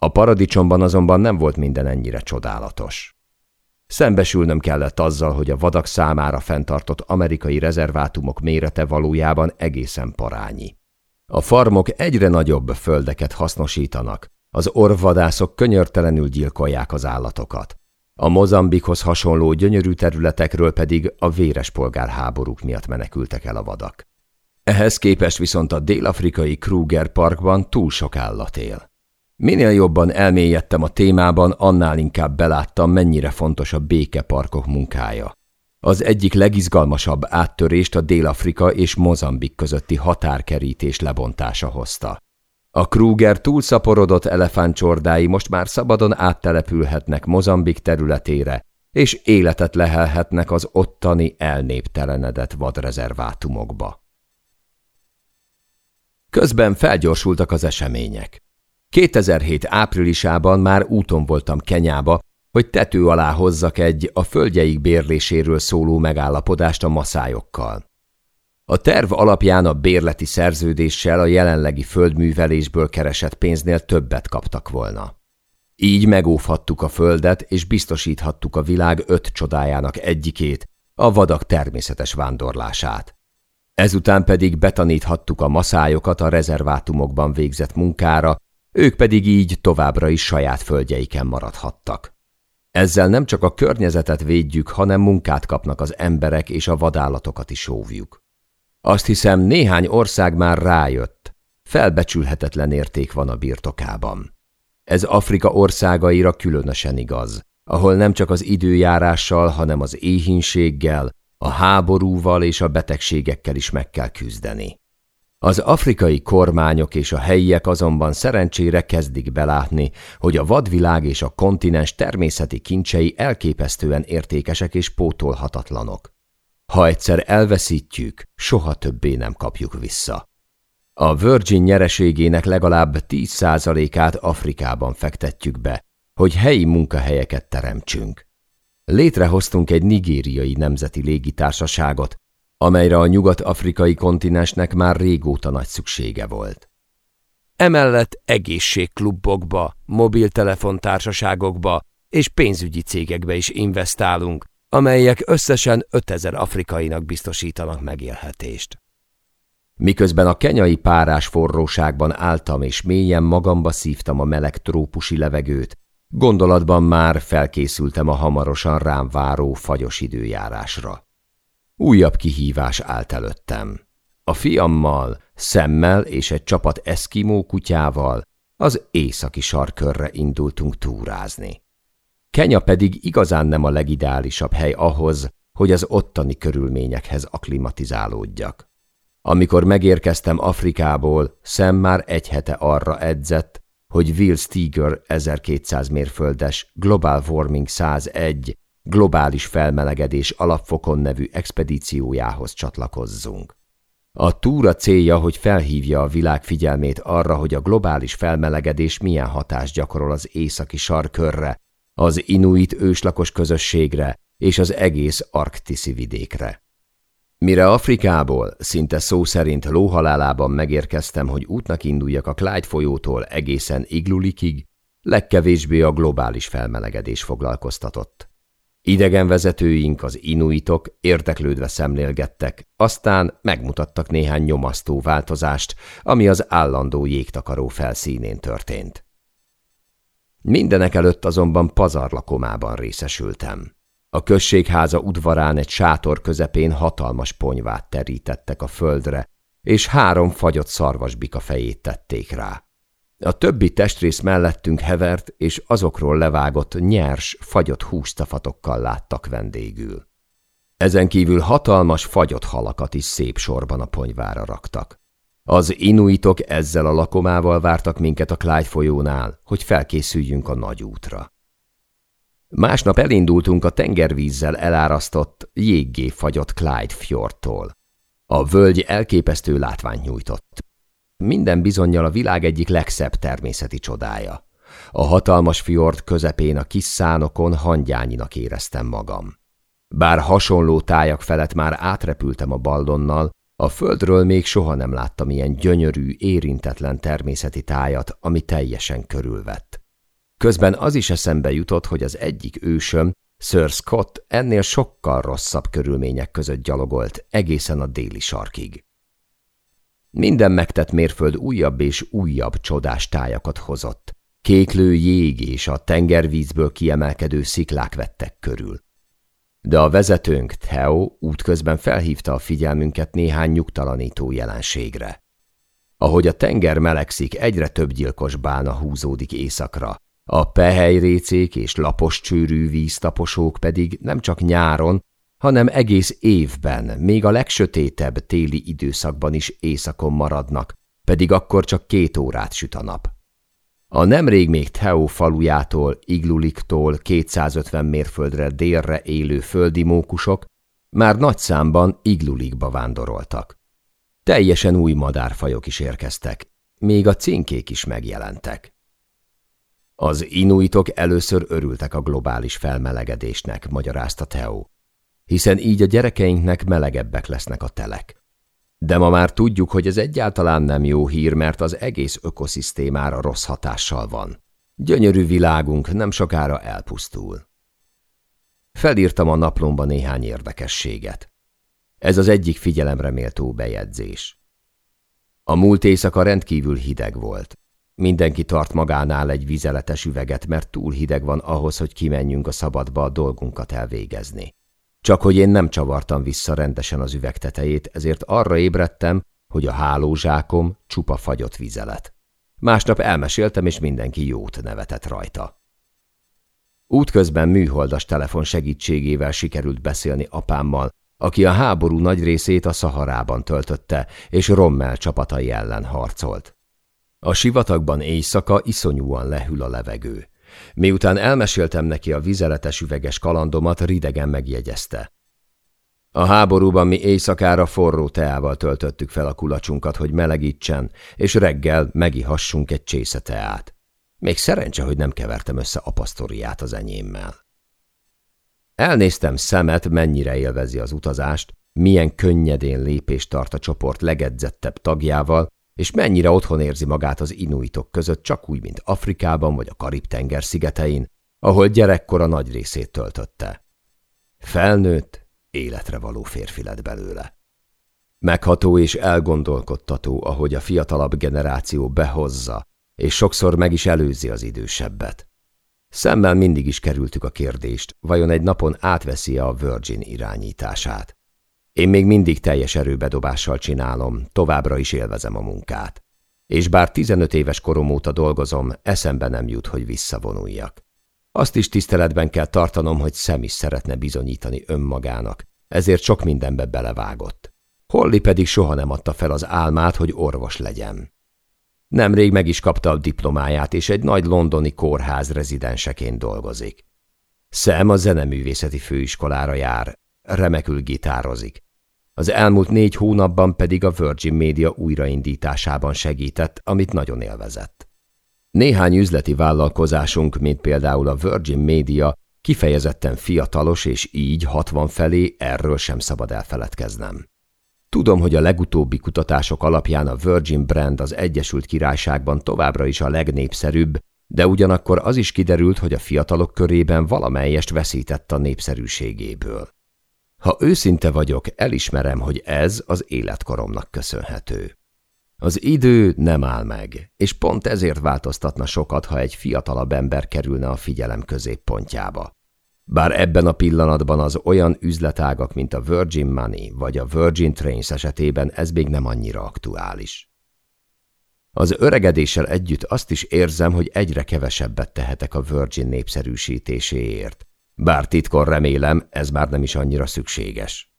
Speaker 1: A paradicsomban azonban nem volt minden ennyire csodálatos. Szembesülnöm kellett azzal, hogy a vadak számára fenntartott amerikai rezervátumok mérete valójában egészen parányi. A farmok egyre nagyobb földeket hasznosítanak, az orvadászok könyörtelenül gyilkolják az állatokat. A Mozambikhoz hasonló gyönyörű területekről pedig a véres polgárháborúk miatt menekültek el a vadak. Ehhez képest viszont a dél-afrikai Kruger parkban túl sok állat él. Minél jobban elmélyedtem a témában, annál inkább beláttam, mennyire fontos a békeparkok munkája. Az egyik legizgalmasabb áttörést a Dél-Afrika és Mozambik közötti határkerítés lebontása hozta. A Kruger túlszaporodott elefántcsordái most már szabadon áttelepülhetnek Mozambik területére, és életet lehelhetnek az ottani elnéptelenedett vadrezervátumokba. Közben felgyorsultak az események. 2007 áprilisában már úton voltam Kenyába, hogy tető alá hozzak egy a földjeik bérléséről szóló megállapodást a maszájokkal. A terv alapján a bérleti szerződéssel a jelenlegi földművelésből keresett pénznél többet kaptak volna. Így megóvhattuk a földet, és biztosíthattuk a világ öt csodájának egyikét, a vadak természetes vándorlását. Ezután pedig betaníthattuk a maszályokat a rezervátumokban végzett munkára, ők pedig így továbbra is saját földjeiken maradhattak. Ezzel nem csak a környezetet védjük, hanem munkát kapnak az emberek és a vadállatokat is óvjuk. Azt hiszem, néhány ország már rájött. Felbecsülhetetlen érték van a birtokában. Ez Afrika országaira különösen igaz, ahol nem csak az időjárással, hanem az éhínséggel, a háborúval és a betegségekkel is meg kell küzdeni. Az afrikai kormányok és a helyiek azonban szerencsére kezdik belátni, hogy a vadvilág és a kontinens természeti kincsei elképesztően értékesek és pótolhatatlanok. Ha egyszer elveszítjük, soha többé nem kapjuk vissza. A Virgin nyereségének legalább 10%-át Afrikában fektetjük be, hogy helyi munkahelyeket teremtsünk. Létrehoztunk egy nigériai nemzeti légitársaságot, amelyre a nyugat-afrikai kontinensnek már régóta nagy szüksége volt. Emellett egészségklubokba, mobiltelefontársaságokba és pénzügyi cégekbe is investálunk, amelyek összesen 5000 afrikainak biztosítanak megélhetést. Miközben a kenyai párás forróságban álltam és mélyen magamba szívtam a meleg trópusi levegőt, gondolatban már felkészültem a hamarosan rám váró fagyos időjárásra. Újabb kihívás állt előttem. A fiammal, szemmel és egy csapat eszkimó kutyával az északi sarkörre indultunk túrázni. Kenya pedig igazán nem a legideálisabb hely ahhoz, hogy az ottani körülményekhez aklimatizálódjak. Amikor megérkeztem Afrikából, Sam már egy hete arra edzett, hogy Will Steger 1200 mérföldes Global Warming 101 globális felmelegedés alapfokon nevű expedíciójához csatlakozzunk. A túra célja, hogy felhívja a világ figyelmét arra, hogy a globális felmelegedés milyen hatást gyakorol az északi sarkörre, az inuit őslakos közösségre és az egész arktiszi vidékre. Mire Afrikából, szinte szó szerint lóhalálában megérkeztem, hogy útnak induljak a Clyde folyótól egészen Iglulikig, legkevésbé a globális felmelegedés foglalkoztatott. Idegenvezetőink, az inuitok érdeklődve szemlélgettek, aztán megmutattak néhány nyomasztó változást, ami az állandó jégtakaró felszínén történt. Mindenek előtt azonban pazarlakomában részesültem. A községháza udvarán egy sátor közepén hatalmas ponyvát terítettek a földre, és három fagyott szarvasbika fejét tették rá. A többi testrész mellettünk hevert, és azokról levágott nyers, fagyott hústafatokkal láttak vendégül. Ezen kívül hatalmas fagyott halakat is szép sorban a ponyvára raktak. Az inuitok ezzel a lakomával vártak minket a Clyde folyónál, hogy felkészüljünk a nagy útra. Másnap elindultunk a tengervízzel elárasztott, jéggé fagyott Clyde fjordtól. A völgy elképesztő látványt nyújtott. Minden bizonyal a világ egyik legszebb természeti csodája. A hatalmas fjord közepén a kis szánokon hangyányinak éreztem magam. Bár hasonló tájak felett már átrepültem a ballonnal, a földről még soha nem láttam ilyen gyönyörű, érintetlen természeti tájat, ami teljesen körülvett. Közben az is eszembe jutott, hogy az egyik ősöm, Sir Scott ennél sokkal rosszabb körülmények között gyalogolt egészen a déli sarkig. Minden megtett mérföld újabb és újabb csodás tájakat hozott. Kéklő jég és a tengervízből kiemelkedő sziklák vettek körül. De a vezetőnk, Theo, útközben felhívta a figyelmünket néhány nyugtalanító jelenségre. Ahogy a tenger melegszik, egyre több gyilkos bálna húzódik északra, a pehelyrécék és lapos csőrű víztaposók pedig nem csak nyáron, hanem egész évben, még a legsötétebb téli időszakban is éjszakon maradnak, pedig akkor csak két órát süt a nap. A nemrég még Theo falujától, Igluliktól 250 mérföldre délre élő földi mókusok már nagy számban Iglulikba vándoroltak. Teljesen új madárfajok is érkeztek, még a cinkék is megjelentek. Az inuitok először örültek a globális felmelegedésnek, magyarázta Theo, hiszen így a gyerekeinknek melegebbek lesznek a telek. De ma már tudjuk, hogy ez egyáltalán nem jó hír, mert az egész ökoszisztémára rossz hatással van. Gyönyörű világunk nem sokára elpusztul. Felírtam a naplomba néhány érdekességet. Ez az egyik figyelemre méltó bejegyzés. A múlt éjszaka rendkívül hideg volt. Mindenki tart magánál egy vizeletes üveget, mert túl hideg van ahhoz, hogy kimenjünk a szabadba a dolgunkat elvégezni. Csak hogy én nem csavartam vissza rendesen az üveg tetejét, ezért arra ébredtem, hogy a hálózsákom csupa fagyott vizelet. Másnap elmeséltem, és mindenki jót nevetett rajta. Útközben műholdas telefon segítségével sikerült beszélni apámmal, aki a háború nagy részét a Szaharában töltötte, és Rommel csapatai ellen harcolt. A sivatagban éjszaka iszonyúan lehűl a levegő. Miután elmeséltem neki a vizeletes üveges kalandomat, ridegen megjegyezte. A háborúban mi éjszakára forró teával töltöttük fel a kulacsunkat, hogy melegítsen, és reggel megihassunk egy csésze teát. Még szerencse, hogy nem kevertem össze apasztoriát az enyémmel. Elnéztem szemet, mennyire élvezi az utazást, milyen könnyedén lépést tart a csoport legedzettebb tagjával, és mennyire otthon érzi magát az inuitok között, csak úgy, mint Afrikában vagy a Karib-tenger szigetein, ahol gyerekkora nagy részét töltötte. Felnőtt, életre való férfi lett belőle. Megható és elgondolkodtató, ahogy a fiatalabb generáció behozza, és sokszor meg is előzi az idősebbet. Szemmel mindig is kerültük a kérdést, vajon egy napon átveszi-e a Virgin irányítását. Én még mindig teljes erőbedobással csinálom, továbbra is élvezem a munkát. És bár 15 éves korom óta dolgozom, eszembe nem jut, hogy visszavonuljak. Azt is tiszteletben kell tartanom, hogy szem is szeretne bizonyítani önmagának, ezért sok mindenbe belevágott. Holly pedig soha nem adta fel az álmát, hogy orvos legyen. Nemrég meg is kapta a diplomáját, és egy nagy londoni kórház rezidenseként dolgozik. Szem a zeneművészeti főiskolára jár, remekül gitározik, az elmúlt négy hónapban pedig a Virgin Media újraindításában segített, amit nagyon élvezett. Néhány üzleti vállalkozásunk, mint például a Virgin Media, kifejezetten fiatalos, és így 60 felé erről sem szabad elfeledkeznem. Tudom, hogy a legutóbbi kutatások alapján a Virgin brand az Egyesült Királyságban továbbra is a legnépszerűbb, de ugyanakkor az is kiderült, hogy a fiatalok körében valamelyest veszített a népszerűségéből. Ha őszinte vagyok, elismerem, hogy ez az életkoromnak köszönhető. Az idő nem áll meg, és pont ezért változtatna sokat, ha egy fiatalabb ember kerülne a figyelem középpontjába. Bár ebben a pillanatban az olyan üzletágak, mint a Virgin Money vagy a Virgin Trains esetében ez még nem annyira aktuális. Az öregedéssel együtt azt is érzem, hogy egyre kevesebbet tehetek a Virgin népszerűsítéséért, bár titkon remélem, ez már nem is annyira szükséges.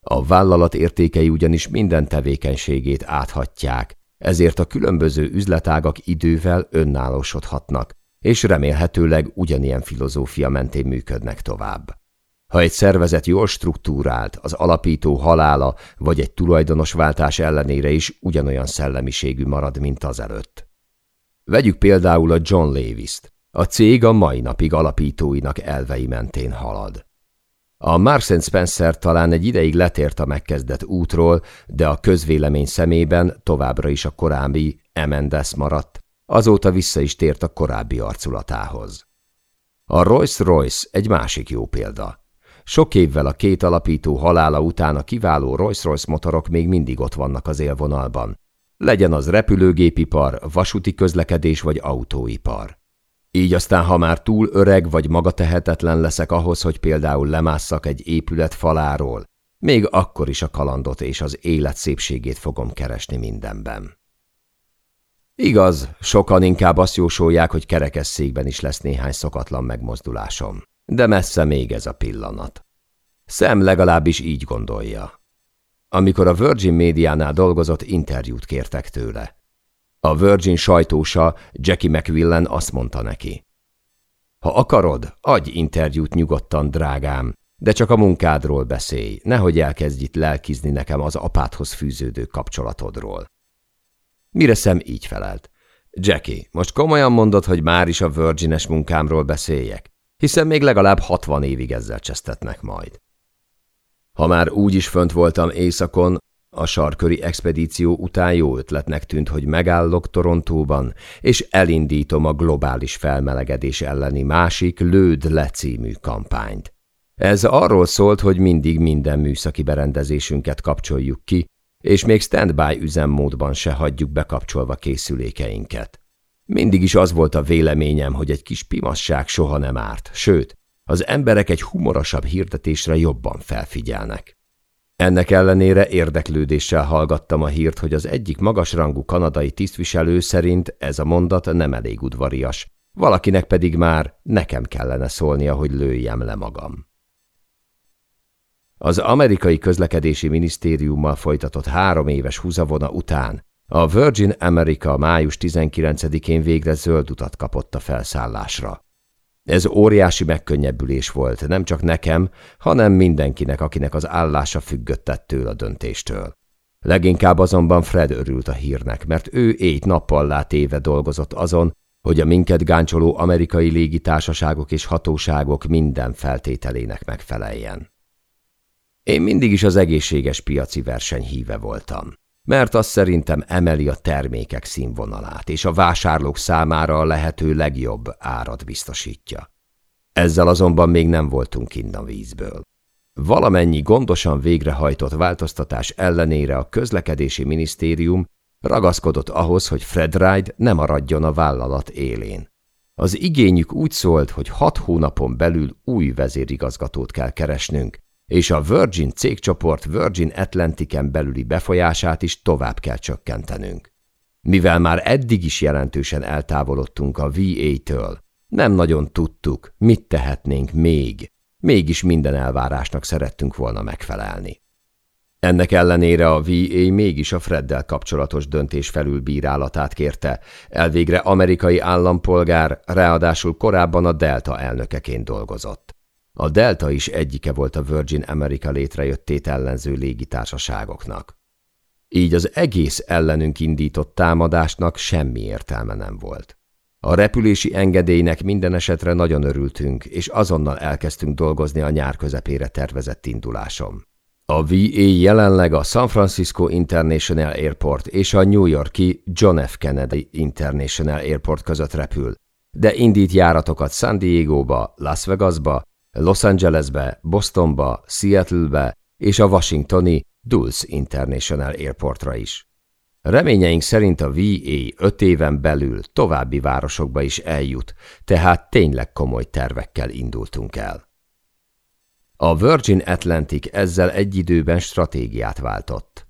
Speaker 1: A vállalat értékei ugyanis minden tevékenységét áthatják, ezért a különböző üzletágak idővel önállósodhatnak, és remélhetőleg ugyanilyen filozófia mentén működnek tovább. Ha egy szervezet jól struktúrált, az alapító halála vagy egy tulajdonosváltás ellenére is ugyanolyan szellemiségű marad, mint azelőtt. Vegyük például a John Levis-t. A cég a mai napig alapítóinak elvei mentén halad. A Marks Spencer talán egy ideig letért a megkezdett útról, de a közvélemény szemében továbbra is a korábbi Emendes maradt, Azóta vissza is tért a korábbi arculatához. A Rolls-Royce egy másik jó példa. Sok évvel a két alapító halála után a kiváló Rolls-Royce motorok még mindig ott vannak az élvonalban. Legyen az repülőgépipar, vasúti közlekedés vagy autóipar. Így aztán, ha már túl öreg vagy magatehetetlen leszek ahhoz, hogy például lemásszak egy épület faláról, még akkor is a kalandot és az élet szépségét fogom keresni mindenben. Igaz, sokan inkább azt jósolják, hogy kerekesszékben is lesz néhány szokatlan megmozdulásom. De messze még ez a pillanat. Sam legalábbis így gondolja. Amikor a Virgin médiánál dolgozott, interjút kértek tőle. A Virgin sajtósa, Jackie McWillen azt mondta neki. Ha akarod, adj interjút nyugodtan, drágám, de csak a munkádról beszélj, nehogy elkezdj itt lelkizni nekem az apádhoz fűződő kapcsolatodról. Mire szem így felelt. Jackie, most komolyan mondod, hogy már is a Virgines munkámról beszéljek, hiszen még legalább hatvan évig ezzel csesztetnek majd. Ha már úgy is fönt voltam éjszakon, a sarköri expedíció után jó ötletnek tűnt, hogy megállok Torontóban, és elindítom a globális felmelegedés elleni másik Lőd le című kampányt. Ez arról szólt, hogy mindig minden műszaki berendezésünket kapcsoljuk ki, és még standby üzemmódban se hagyjuk bekapcsolva készülékeinket. Mindig is az volt a véleményem, hogy egy kis pimasság soha nem árt, sőt, az emberek egy humorosabb hirdetésre jobban felfigyelnek. Ennek ellenére érdeklődéssel hallgattam a hírt, hogy az egyik magasrangú kanadai tisztviselő szerint ez a mondat nem elég udvarias, valakinek pedig már nekem kellene szólnia, hogy lőjem le magam. Az amerikai közlekedési minisztériummal folytatott három éves húzavona után a Virgin America május 19-én végre zöld utat kapott a felszállásra. Ez óriási megkönnyebbülés volt, nem csak nekem, hanem mindenkinek, akinek az állása függött ettől a döntéstől. Leginkább azonban Fred örült a hírnek, mert ő éjt-nappal éve dolgozott azon, hogy a minket gáncsoló amerikai légitársaságok és hatóságok minden feltételének megfeleljen. Én mindig is az egészséges piaci verseny híve voltam, mert azt szerintem emeli a termékek színvonalát, és a vásárlók számára a lehető legjobb árat biztosítja. Ezzel azonban még nem voltunk innen a vízből. Valamennyi gondosan végrehajtott változtatás ellenére a közlekedési minisztérium ragaszkodott ahhoz, hogy Fred Ride ne maradjon a vállalat élén. Az igényük úgy szólt, hogy hat hónapon belül új vezérigazgatót kell keresnünk, és a Virgin cégcsoport Virgin Atlanticen belüli befolyását is tovább kell csökkentenünk. Mivel már eddig is jelentősen eltávolodtunk a VA-től, nem nagyon tudtuk, mit tehetnénk még, mégis minden elvárásnak szerettünk volna megfelelni. Ennek ellenére a VA mégis a Freddel kapcsolatos döntés felülbírálatát kérte, elvégre amerikai állampolgár, ráadásul korábban a Delta elnökeként dolgozott. A Delta is egyike volt a Virgin America létrejöttét ellenző légitársaságoknak. Így az egész ellenünk indított támadásnak semmi értelme nem volt. A repülési engedélynek minden esetre nagyon örültünk, és azonnal elkezdtünk dolgozni a nyár közepére tervezett indulásom. A VA jelenleg a San Francisco International Airport és a New Yorki John F. Kennedy International Airport között repül, de indít járatokat San Diego-ba, Las Vegasba, Los Angelesbe, Bostonba, Seattlebe és a washingtoni Dulles International Airportra is. Reményeink szerint a VA öt éven belül további városokba is eljut, tehát tényleg komoly tervekkel indultunk el. A Virgin Atlantic ezzel egy időben stratégiát váltott.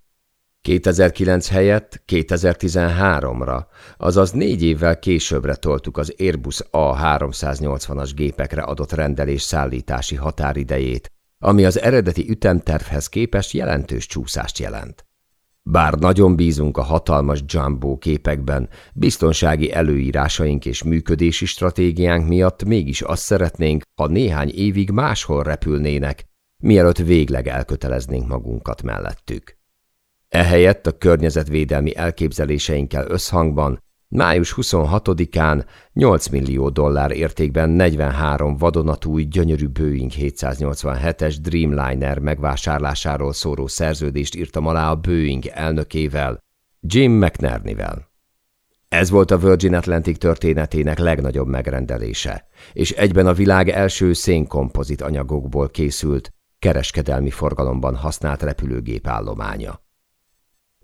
Speaker 1: 2009 helyett 2013-ra, azaz négy évvel későbbre toltuk az Airbus A380-as gépekre adott rendelés szállítási határidejét, ami az eredeti ütemtervhez képest jelentős csúszást jelent. Bár nagyon bízunk a hatalmas Jumbo képekben, biztonsági előírásaink és működési stratégiánk miatt mégis azt szeretnénk, ha néhány évig máshol repülnének, mielőtt végleg elköteleznénk magunkat mellettük. Ehelyett a környezetvédelmi elképzeléseinkkel összhangban Május 26-án 8 millió dollár értékben 43 vadonatúj gyönyörű Boeing 787-es Dreamliner megvásárlásáról szóró szerződést írtam alá a Boeing elnökével, Jim McNerney-vel. Ez volt a Virgin Atlantic történetének legnagyobb megrendelése, és egyben a világ első szénkompozit anyagokból készült, kereskedelmi forgalomban használt repülőgép állománya.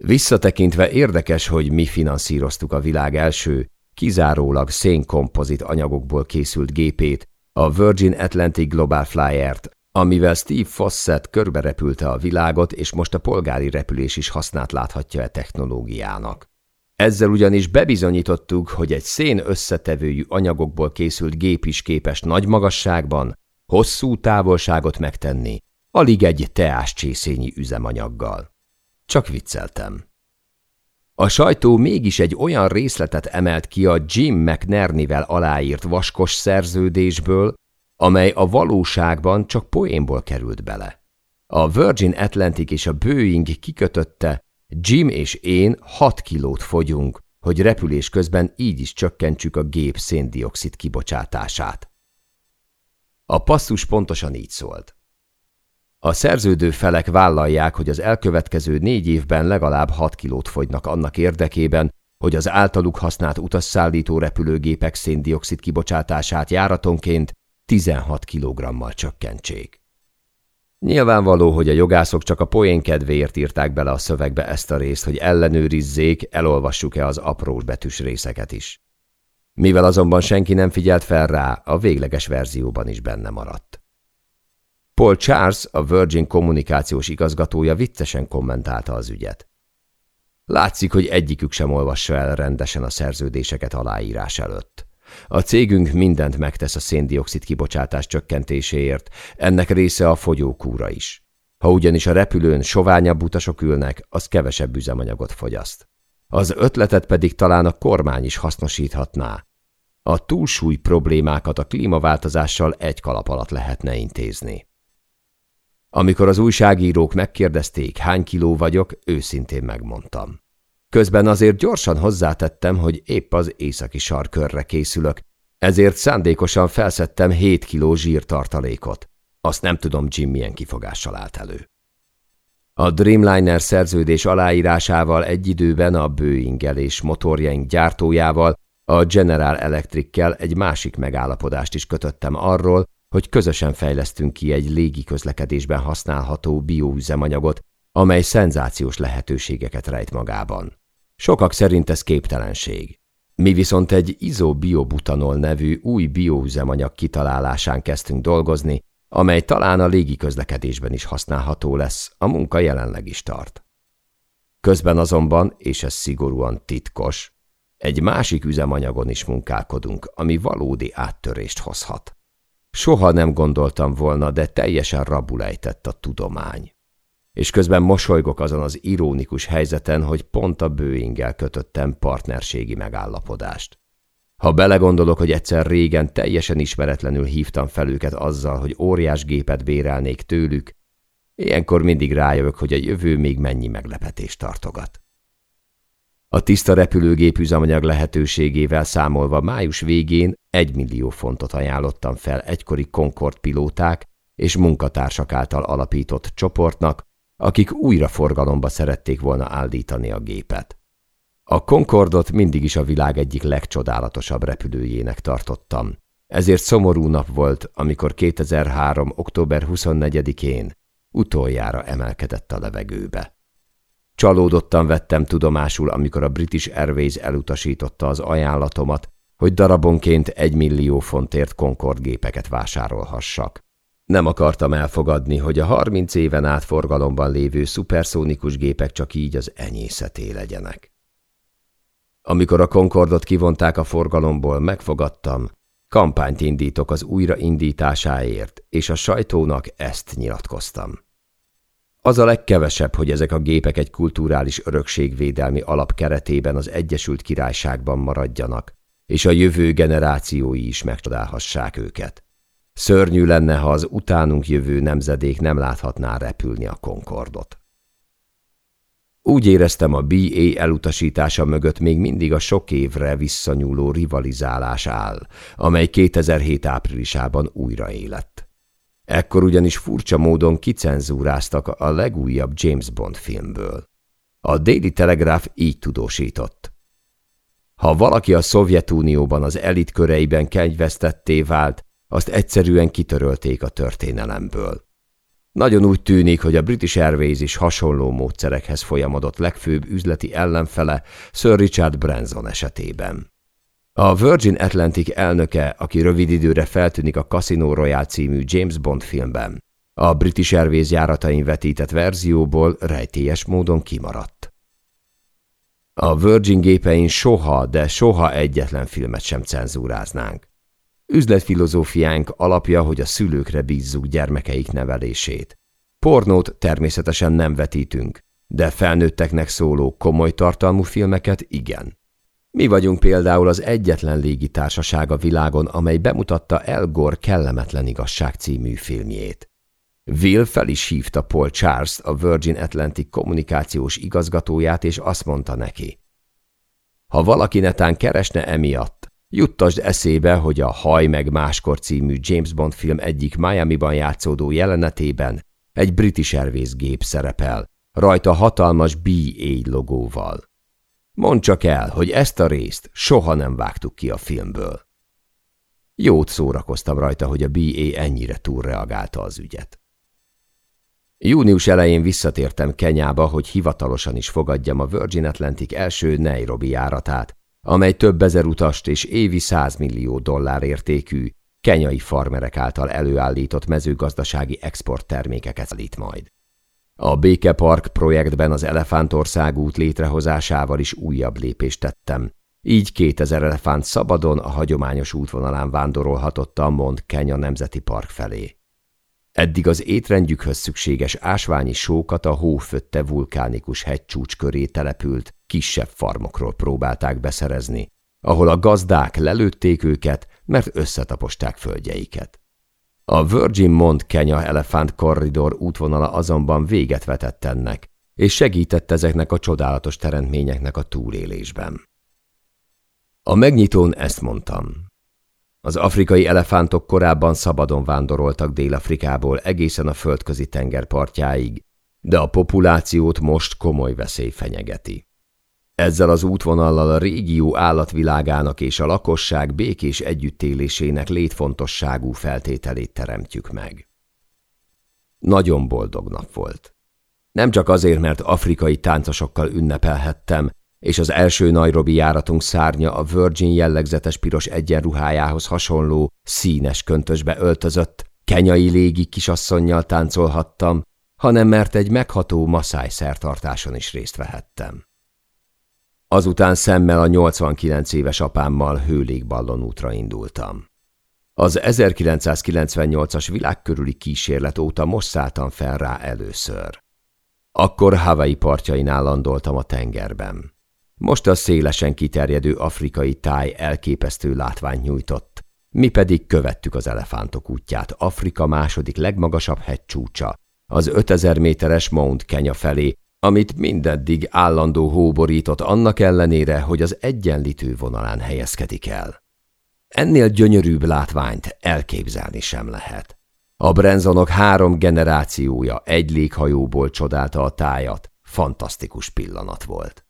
Speaker 1: Visszatekintve érdekes, hogy mi finanszíroztuk a világ első, kizárólag szénkompozit anyagokból készült gépét, a Virgin Atlantic Global Flyer-t, amivel Steve Fossett körberepülte a világot, és most a polgári repülés is hasznát láthatja e technológiának. Ezzel ugyanis bebizonyítottuk, hogy egy szén összetevőjű anyagokból készült gép is képes nagy magasságban, hosszú távolságot megtenni, alig egy teás csészényi üzemanyaggal. Csak vicceltem. A sajtó mégis egy olyan részletet emelt ki a Jim McNerney-vel aláírt vaskos szerződésből, amely a valóságban csak poénból került bele. A Virgin Atlantic és a Boeing kikötötte, Jim és én 6 kilót fogyunk, hogy repülés közben így is csökkentsük a gép széndiokszid kibocsátását. A passzus pontosan így szólt. A szerződő felek vállalják, hogy az elkövetkező négy évben legalább 6 kilót fogynak annak érdekében, hogy az általuk használt utasszállító repülőgépek széndiokszid kibocsátását járatonként 16 kilogrammal csökkentsék. Nyilvánvaló, hogy a jogászok csak a poén kedvéért írták bele a szövegbe ezt a részt, hogy ellenőrizzék, elolvassuk-e az aprós betűs részeket is. Mivel azonban senki nem figyelt fel rá, a végleges verzióban is benne maradt. Paul Charles, a Virgin kommunikációs igazgatója viccesen kommentálta az ügyet. Látszik, hogy egyikük sem olvassa el rendesen a szerződéseket aláírás előtt. A cégünk mindent megtesz a széndiokszid kibocsátás csökkentéséért, ennek része a fogyókúra is. Ha ugyanis a repülőn soványabb utasok ülnek, az kevesebb üzemanyagot fogyaszt. Az ötletet pedig talán a kormány is hasznosíthatná. A túlsúly problémákat a klímaváltozással egy kalap alatt lehetne intézni. Amikor az újságírók megkérdezték, hány kiló vagyok, őszintén megmondtam. Közben azért gyorsan hozzátettem, hogy épp az északi sarkörre készülök, ezért szándékosan felszettem 7 kiló zsírtartalékot. Azt nem tudom, Jim milyen kifogással állt elő. A Dreamliner szerződés aláírásával egy időben a boeing és motorjaink gyártójával, a General Electric-kel egy másik megállapodást is kötöttem arról, hogy közösen fejlesztünk ki egy légi közlekedésben használható bioüzemanyagot, amely szenzációs lehetőségeket rejt magában. Sokak szerint ez képtelenség. Mi viszont egy izobiobutanol nevű új bioüzemanyag kitalálásán kezdtünk dolgozni, amely talán a légi közlekedésben is használható lesz, a munka jelenleg is tart. Közben azonban, és ez szigorúan titkos, egy másik üzemanyagon is munkálkodunk, ami valódi áttörést hozhat. Soha nem gondoltam volna, de teljesen rabulejtett a tudomány. És közben mosolygok azon az ironikus helyzeten, hogy pont a bőingel kötöttem partnerségi megállapodást. Ha belegondolok, hogy egyszer régen teljesen ismeretlenül hívtam fel őket azzal, hogy óriás gépet bérelnék tőlük, ilyenkor mindig rájövök, hogy a jövő még mennyi meglepetést tartogat. A tiszta repülőgép üzemanyag lehetőségével számolva május végén egy millió fontot ajánlottam fel egykori Concord pilóták és munkatársak által alapított csoportnak, akik újra forgalomba szerették volna állítani a gépet. A Concordot mindig is a világ egyik legcsodálatosabb repülőjének tartottam. Ezért szomorú nap volt, amikor 2003. október 24-én utoljára emelkedett a levegőbe. Csalódottan vettem tudomásul, amikor a British Airways elutasította az ajánlatomat, hogy darabonként egy millió fontért Concord gépeket vásárolhassak. Nem akartam elfogadni, hogy a 30 éven át forgalomban lévő szuperszónikus gépek csak így az enyészeté legyenek. Amikor a Concordot kivonták a forgalomból, megfogadtam, kampányt indítok az újraindításáért, és a sajtónak ezt nyilatkoztam. Az a legkevesebb, hogy ezek a gépek egy kulturális örökségvédelmi alap keretében az Egyesült Királyságban maradjanak, és a jövő generációi is megcsodálhassák őket. Szörnyű lenne, ha az utánunk jövő nemzedék nem láthatná repülni a Concordot. Úgy éreztem, a BA elutasítása mögött még mindig a sok évre visszanyúló rivalizálás áll, amely 2007 áprilisában újraélett. Ekkor ugyanis furcsa módon kicenzúráztak a legújabb James Bond filmből. A Daily Telegraph így tudósított. Ha valaki a Szovjetunióban az elit köreiben kenyvesztetté vált, azt egyszerűen kitörölték a történelemből. Nagyon úgy tűnik, hogy a British Airways is hasonló módszerekhez folyamodott legfőbb üzleti ellenfele Sir Richard Branson esetében. A Virgin Atlantic elnöke, aki rövid időre feltűnik a Casino Royale című James Bond filmben, a British Airways járatain vetített verzióból rejtélyes módon kimaradt. A Virgin gépein soha, de soha egyetlen filmet sem cenzúráznánk. Üzletfilozófiánk alapja, hogy a szülőkre bízzuk gyermekeik nevelését. Pornót természetesen nem vetítünk, de felnőtteknek szóló komoly tartalmú filmeket igen. Mi vagyunk például az egyetlen légitársaság a világon, amely bemutatta El Gore kellemetlen igazság című filmjét. Will fel is hívta Paul Charles, a Virgin Atlantic kommunikációs igazgatóját, és azt mondta neki. Ha valaki netán keresne emiatt, Juttasd eszébe, hogy a Haj meg máskor című James Bond film egyik Miami-ban játszódó jelenetében egy British Airways gép szerepel, rajta hatalmas BA logóval. Mondd csak el, hogy ezt a részt soha nem vágtuk ki a filmből. Jót szórakoztam rajta, hogy a BA ennyire túlreagálta az ügyet. Június elején visszatértem Kenyába, hogy hivatalosan is fogadjam a Virgin Atlantic első Nairobi járatát, amely több ezer utast és évi 100 millió dollár értékű, kenyai farmerek által előállított mezőgazdasági exporttermékeket szállít majd. A Békepark projektben az Elefántország út létrehozásával is újabb lépést tettem. Így 2000 elefánt szabadon a hagyományos útvonalán vándorolhatott a Mont Kenya Nemzeti Park felé. Eddig az étrendjükhöz szükséges ásványi sókat a hófötte vulkánikus hegycsúcs köré települt, kisebb farmokról próbálták beszerezni, ahol a gazdák lelőtték őket, mert összetaposták földjeiket. A Virgin Mont Kenya Elephant Corridor útvonala azonban véget vetett ennek, és segített ezeknek a csodálatos teremtményeknek a túlélésben. A megnyitón ezt mondtam. Az afrikai elefántok korábban szabadon vándoroltak Dél-Afrikából egészen a földközi tenger partjáig, de a populációt most komoly veszély fenyegeti. Ezzel az útvonallal a régió állatvilágának és a lakosság békés együttélésének létfontosságú feltételét teremtjük meg. Nagyon boldog nap volt. Nem csak azért, mert afrikai táncosokkal ünnepelhettem, és az első Nairobi járatunk szárnya a Virgin jellegzetes piros egyenruhájához hasonló, színes köntösbe öltözött, kenyai légi kisasszonynal táncolhattam, hanem mert egy megható maszáj szertartáson is részt vehettem. Azután szemmel a 89 éves apámmal hőlégballon útra indultam. Az 1998-as világkörüli kísérlet óta most szálltam fel rá először. Akkor Hawaii partjain állandoltam a tengerben. Most a szélesen kiterjedő afrikai táj elképesztő látványt nyújtott. Mi pedig követtük az elefántok útját Afrika második legmagasabb hegycsúcsa, az 5000 méteres Mount Kenya felé, amit mindeddig állandó hóborított annak ellenére, hogy az egyenlítő vonalán helyezkedik el. Ennél gyönyörűbb látványt elképzelni sem lehet. A Brenzonok három generációja egy léghajóból csodálta a tájat, fantasztikus pillanat volt.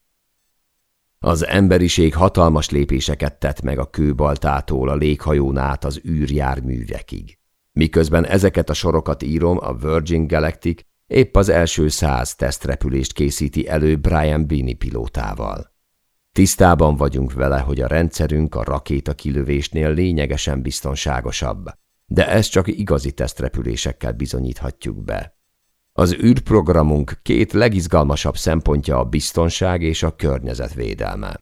Speaker 1: Az emberiség hatalmas lépéseket tett meg a kőbaltától a léghajón át az űrjárművekig. Miközben ezeket a sorokat írom, a Virgin Galactic épp az első száz tesztrepülést készíti elő Brian Bini pilótával. Tisztában vagyunk vele, hogy a rendszerünk a rakéta kilövésnél lényegesen biztonságosabb, de ezt csak igazi tesztrepülésekkel bizonyíthatjuk be. Az űrprogramunk két legizgalmasabb szempontja a biztonság és a környezetvédelme.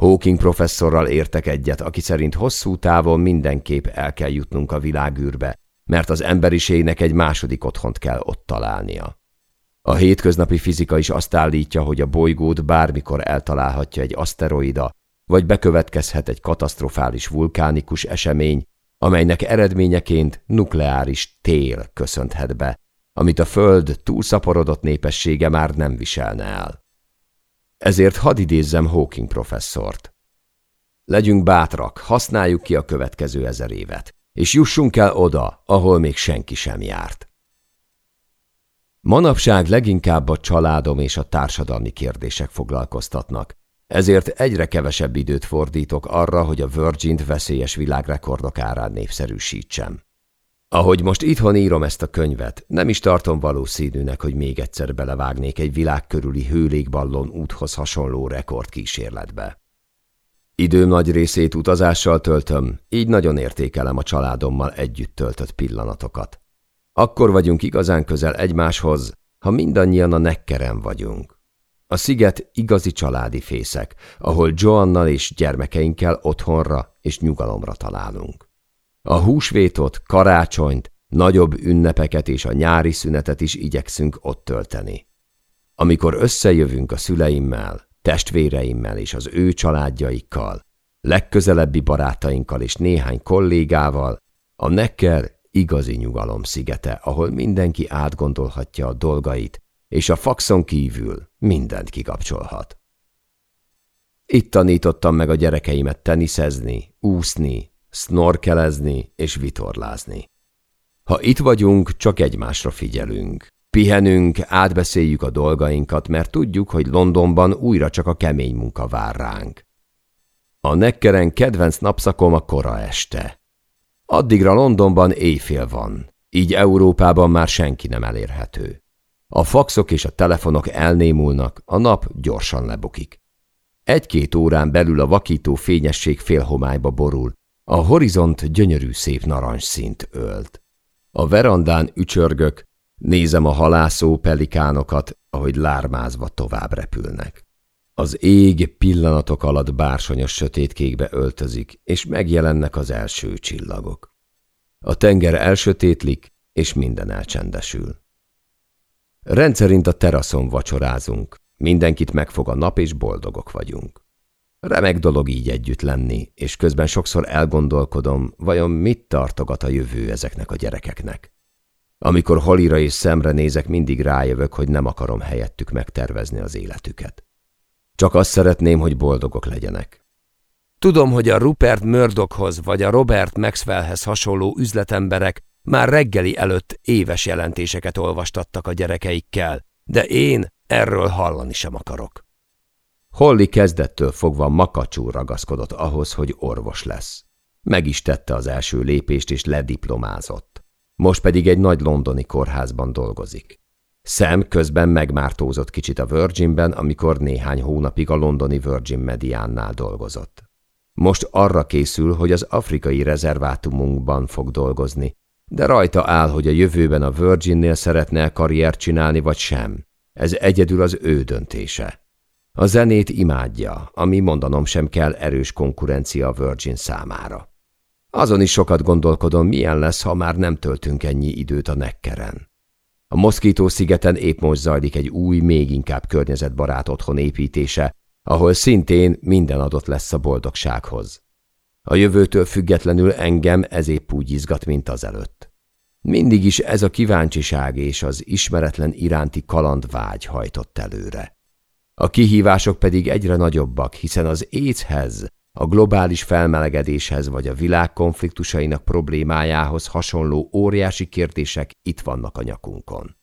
Speaker 1: Hawking professzorral értek egyet, aki szerint hosszú távon mindenképp el kell jutnunk a világűrbe, mert az emberiségnek egy második otthont kell ott találnia. A hétköznapi fizika is azt állítja, hogy a bolygót bármikor eltalálhatja egy aszteroida, vagy bekövetkezhet egy katasztrofális vulkánikus esemény, amelynek eredményeként nukleáris tél köszönthet be, amit a Föld túlszaporodott népessége már nem viselne el. Ezért hadd idézzem Hawking professzort. Legyünk bátrak, használjuk ki a következő ezer évet, és jussunk el oda, ahol még senki sem járt. Manapság leginkább a családom és a társadalmi kérdések foglalkoztatnak, ezért egyre kevesebb időt fordítok arra, hogy a Virgin-t veszélyes világrekordok árán népszerűsítsem. Ahogy most itthon írom ezt a könyvet, nem is tartom valószínűnek, hogy még egyszer belevágnék egy világ körüli hőlégballon úthoz hasonló rekordkísérletbe. Időm nagy részét utazással töltöm, így nagyon értékelem a családommal együtt töltött pillanatokat. Akkor vagyunk igazán közel egymáshoz, ha mindannyian a nekkeren vagyunk. A sziget igazi családi fészek, ahol Joannal és gyermekeinkkel otthonra és nyugalomra találunk. A húsvétot, karácsonyt, nagyobb ünnepeket és a nyári szünetet is igyekszünk ott tölteni. Amikor összejövünk a szüleimmel, testvéreimmel és az ő családjaikkal, legközelebbi barátainkkal és néhány kollégával, a Necker igazi nyugalom szigete, ahol mindenki átgondolhatja a dolgait, és a faxon kívül mindent kikapcsolhat. Itt tanítottam meg a gyerekeimet teniszezni, úszni, snorkelezni és vitorlázni. Ha itt vagyunk, csak egymásra figyelünk. Pihenünk, átbeszéljük a dolgainkat, mert tudjuk, hogy Londonban újra csak a kemény munka vár ránk. A nekkeren kedvenc napszakom a kora este. Addigra Londonban éjfél van, így Európában már senki nem elérhető. A faxok és a telefonok elnémulnak, a nap gyorsan lebukik. Egy-két órán belül a vakító fényesség félhomályba borul, a horizont gyönyörű szép szint ölt. A verandán ücsörgök, nézem a halászó pelikánokat, ahogy lármázva tovább repülnek. Az ég pillanatok alatt bársonyos sötétkékbe öltözik, és megjelennek az első csillagok. A tenger elsötétlik, és minden elcsendesül. Rendszerint a teraszon vacsorázunk, mindenkit megfog a nap, és boldogok vagyunk. Remek dolog így együtt lenni, és közben sokszor elgondolkodom, vajon mit tartogat a jövő ezeknek a gyerekeknek. Amikor Holira és szemre nézek, mindig rájövök, hogy nem akarom helyettük megtervezni az életüket. Csak azt szeretném, hogy boldogok legyenek.
Speaker 2: Tudom, hogy a Rupert Murdochhoz vagy a Robert Maxwellhez hasonló üzletemberek már reggeli előtt éves jelentéseket olvastattak a gyerekeikkel, de én erről hallani sem akarok.
Speaker 1: Holly kezdettől fogva makacsú ragaszkodott ahhoz, hogy orvos lesz. Meg is tette az első lépést, és lediplomázott. Most pedig egy nagy londoni kórházban dolgozik. Sam közben megmártózott kicsit a Virginben, amikor néhány hónapig a londoni Virgin Mediánnál dolgozott. Most arra készül, hogy az afrikai rezervátumunkban fog dolgozni, de rajta áll, hogy a jövőben a Virginnél szeretne karriert csinálni, vagy sem. Ez egyedül az ő döntése. A zenét imádja, ami mondanom sem kell erős konkurencia a Virgin számára. Azon is sokat gondolkodom, milyen lesz, ha már nem töltünk ennyi időt a nekkeren. A Moszkító szigeten épp most zajlik egy új, még inkább környezetbarát otthon építése, ahol szintén minden adott lesz a boldogsághoz. A jövőtől függetlenül engem ez épp úgy izgat, mint az előtt. Mindig is ez a kíváncsiság és az ismeretlen iránti kalandvágy hajtott előre. A kihívások pedig egyre nagyobbak, hiszen az échez, a globális felmelegedéshez vagy a világ konfliktusainak problémájához hasonló óriási kérdések itt vannak a nyakunkon.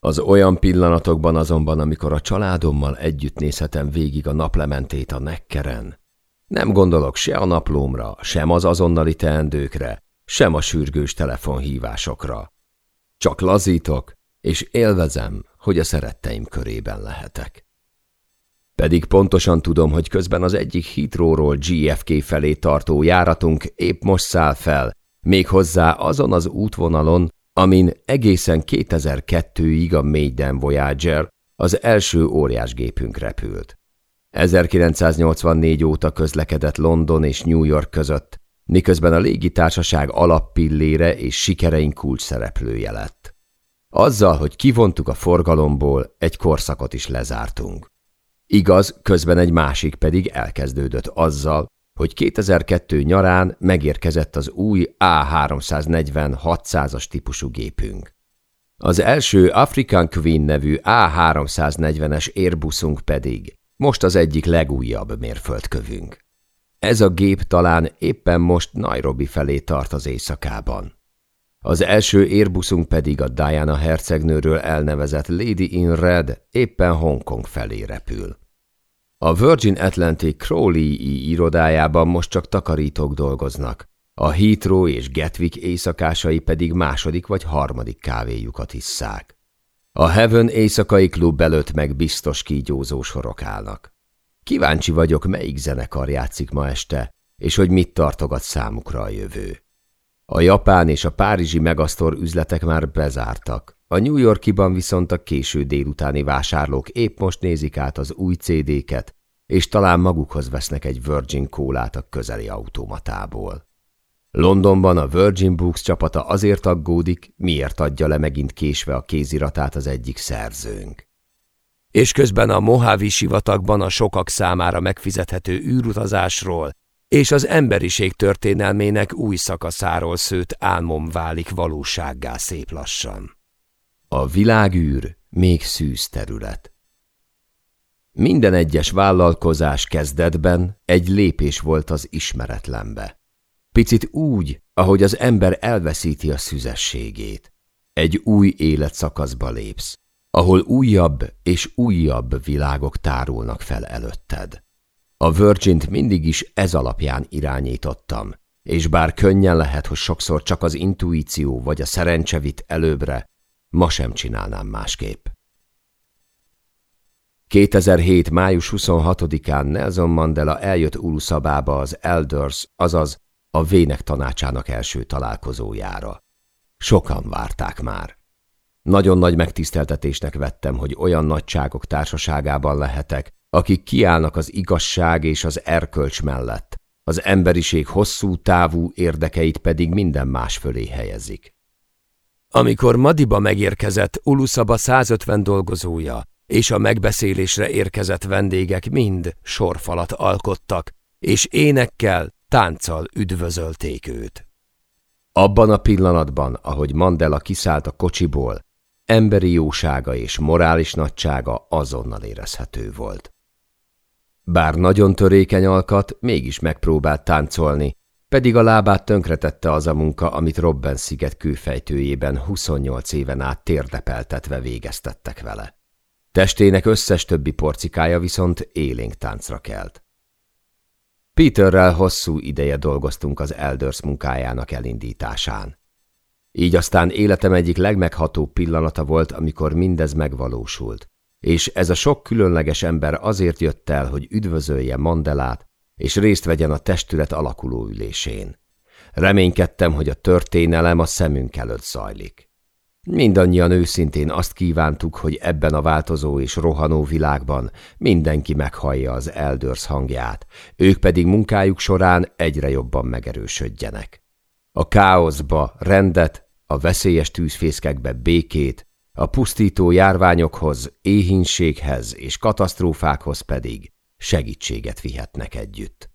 Speaker 1: Az olyan pillanatokban azonban, amikor a családommal együtt nézhetem végig a naplementét a nekkeren, nem gondolok se a naplómra, sem az azonnali teendőkre, sem a sürgős telefonhívásokra. Csak lazítok, és élvezem, hogy a szeretteim körében lehetek. Pedig pontosan tudom, hogy közben az egyik Heathrow-ról GFK felé tartó járatunk épp most száll fel, méghozzá azon az útvonalon, amin egészen 2002-ig a Maiden Voyager, az első óriásgépünk repült. 1984 óta közlekedett London és New York között, miközben a légitársaság alappillére és sikereink kulcs szereplője lett. Azzal, hogy kivontuk a forgalomból, egy korszakot is lezártunk. Igaz, közben egy másik pedig elkezdődött azzal, hogy 2002 nyarán megérkezett az új A340 600-as típusú gépünk. Az első African Queen nevű A340-es Airbusunk pedig most az egyik legújabb mérföldkövünk. Ez a gép talán éppen most Nairobi felé tart az éjszakában. Az első Airbusunk pedig a Diana hercegnőről elnevezett Lady in Red éppen Hongkong felé repül. A Virgin Atlantic Crowley irodájában most csak takarítók dolgoznak, a Heathrow és Gatwick éjszakásai pedig második vagy harmadik kávéjukat hisszák. A Heaven éjszakai klub előtt meg biztos kígyózó sorok állnak. Kíváncsi vagyok, melyik zenekar játszik ma este, és hogy mit tartogat számukra a jövő. A japán és a párizsi megasztor üzletek már bezártak, a New Yorkiban viszont a késő délutáni vásárlók épp most nézik át az új CD-ket, és talán magukhoz vesznek egy Virgin kólát a közeli automatából. Londonban a Virgin Books csapata azért aggódik, miért adja le megint késve a kéziratát az egyik szerzőnk.
Speaker 2: És közben a Mojave sivatagban a sokak számára megfizethető űrutazásról és az emberiség történelmének új szakaszáról szőtt álmom válik valósággá szép lassan.
Speaker 1: A világűr még szűz terület. Minden egyes vállalkozás kezdetben egy lépés volt az ismeretlenbe. Picit úgy, ahogy az ember elveszíti a szüzességét. Egy új életszakaszba lépsz, ahol újabb és újabb világok tárulnak fel előtted. A virgin mindig is ez alapján irányítottam, és bár könnyen lehet, hogy sokszor csak az intuíció vagy a szerencse vitt előbbre, ma sem csinálnám másképp. 2007. május 26-án Nelson Mandela eljött Ulusabába az Elders, azaz a Vének tanácsának első találkozójára. Sokan várták már. Nagyon nagy megtiszteltetésnek vettem, hogy olyan nagyságok társaságában lehetek, akik kiállnak az igazság és az erkölcs mellett, az emberiség hosszú távú érdekeit pedig minden más fölé helyezik.
Speaker 2: Amikor Madiba megérkezett Ulusaba 150 dolgozója, és a megbeszélésre érkezett vendégek mind sorfalat alkottak, és énekkel, tánccal üdvözölték őt.
Speaker 1: Abban a pillanatban, ahogy Mandela kiszállt a kocsiból, emberi jósága és morális nagysága azonnal érezhető volt. Bár nagyon törékeny alkat, mégis megpróbált táncolni, pedig a lábát tönkretette az a munka, amit Robben sziget kőfejtőjében 28 éven át térdepeltetve végeztettek vele. Testének összes többi porcikája viszont élénk táncra kelt. Peterrel hosszú ideje dolgoztunk az Elders munkájának elindításán. Így aztán életem egyik legmeghatóbb pillanata volt, amikor mindez megvalósult, és ez a sok különleges ember azért jött el, hogy üdvözölje Mandelát, és részt vegyen a testület alakuló ülésén. Reménykedtem, hogy a történelem a szemünk előtt zajlik. Mindannyian őszintén azt kívántuk, hogy ebben a változó és rohanó világban mindenki meghallja az eldőrsz hangját, ők pedig munkájuk során egyre jobban megerősödjenek. A káoszba rendet, a veszélyes tűzfészkekbe békét, a pusztító járványokhoz, éhínséghez és katasztrófákhoz pedig segítséget vihetnek együtt.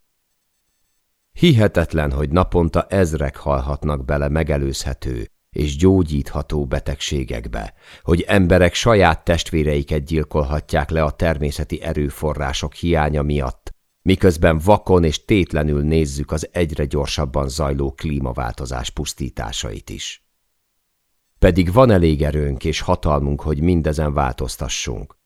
Speaker 1: Hihetetlen, hogy naponta ezrek halhatnak bele megelőzhető és gyógyítható betegségekbe, hogy emberek saját testvéreiket gyilkolhatják le a természeti erőforrások hiánya miatt, miközben vakon és tétlenül nézzük az egyre gyorsabban zajló klímaváltozás pusztításait is. Pedig van elég erőnk és hatalmunk, hogy mindezen változtassunk.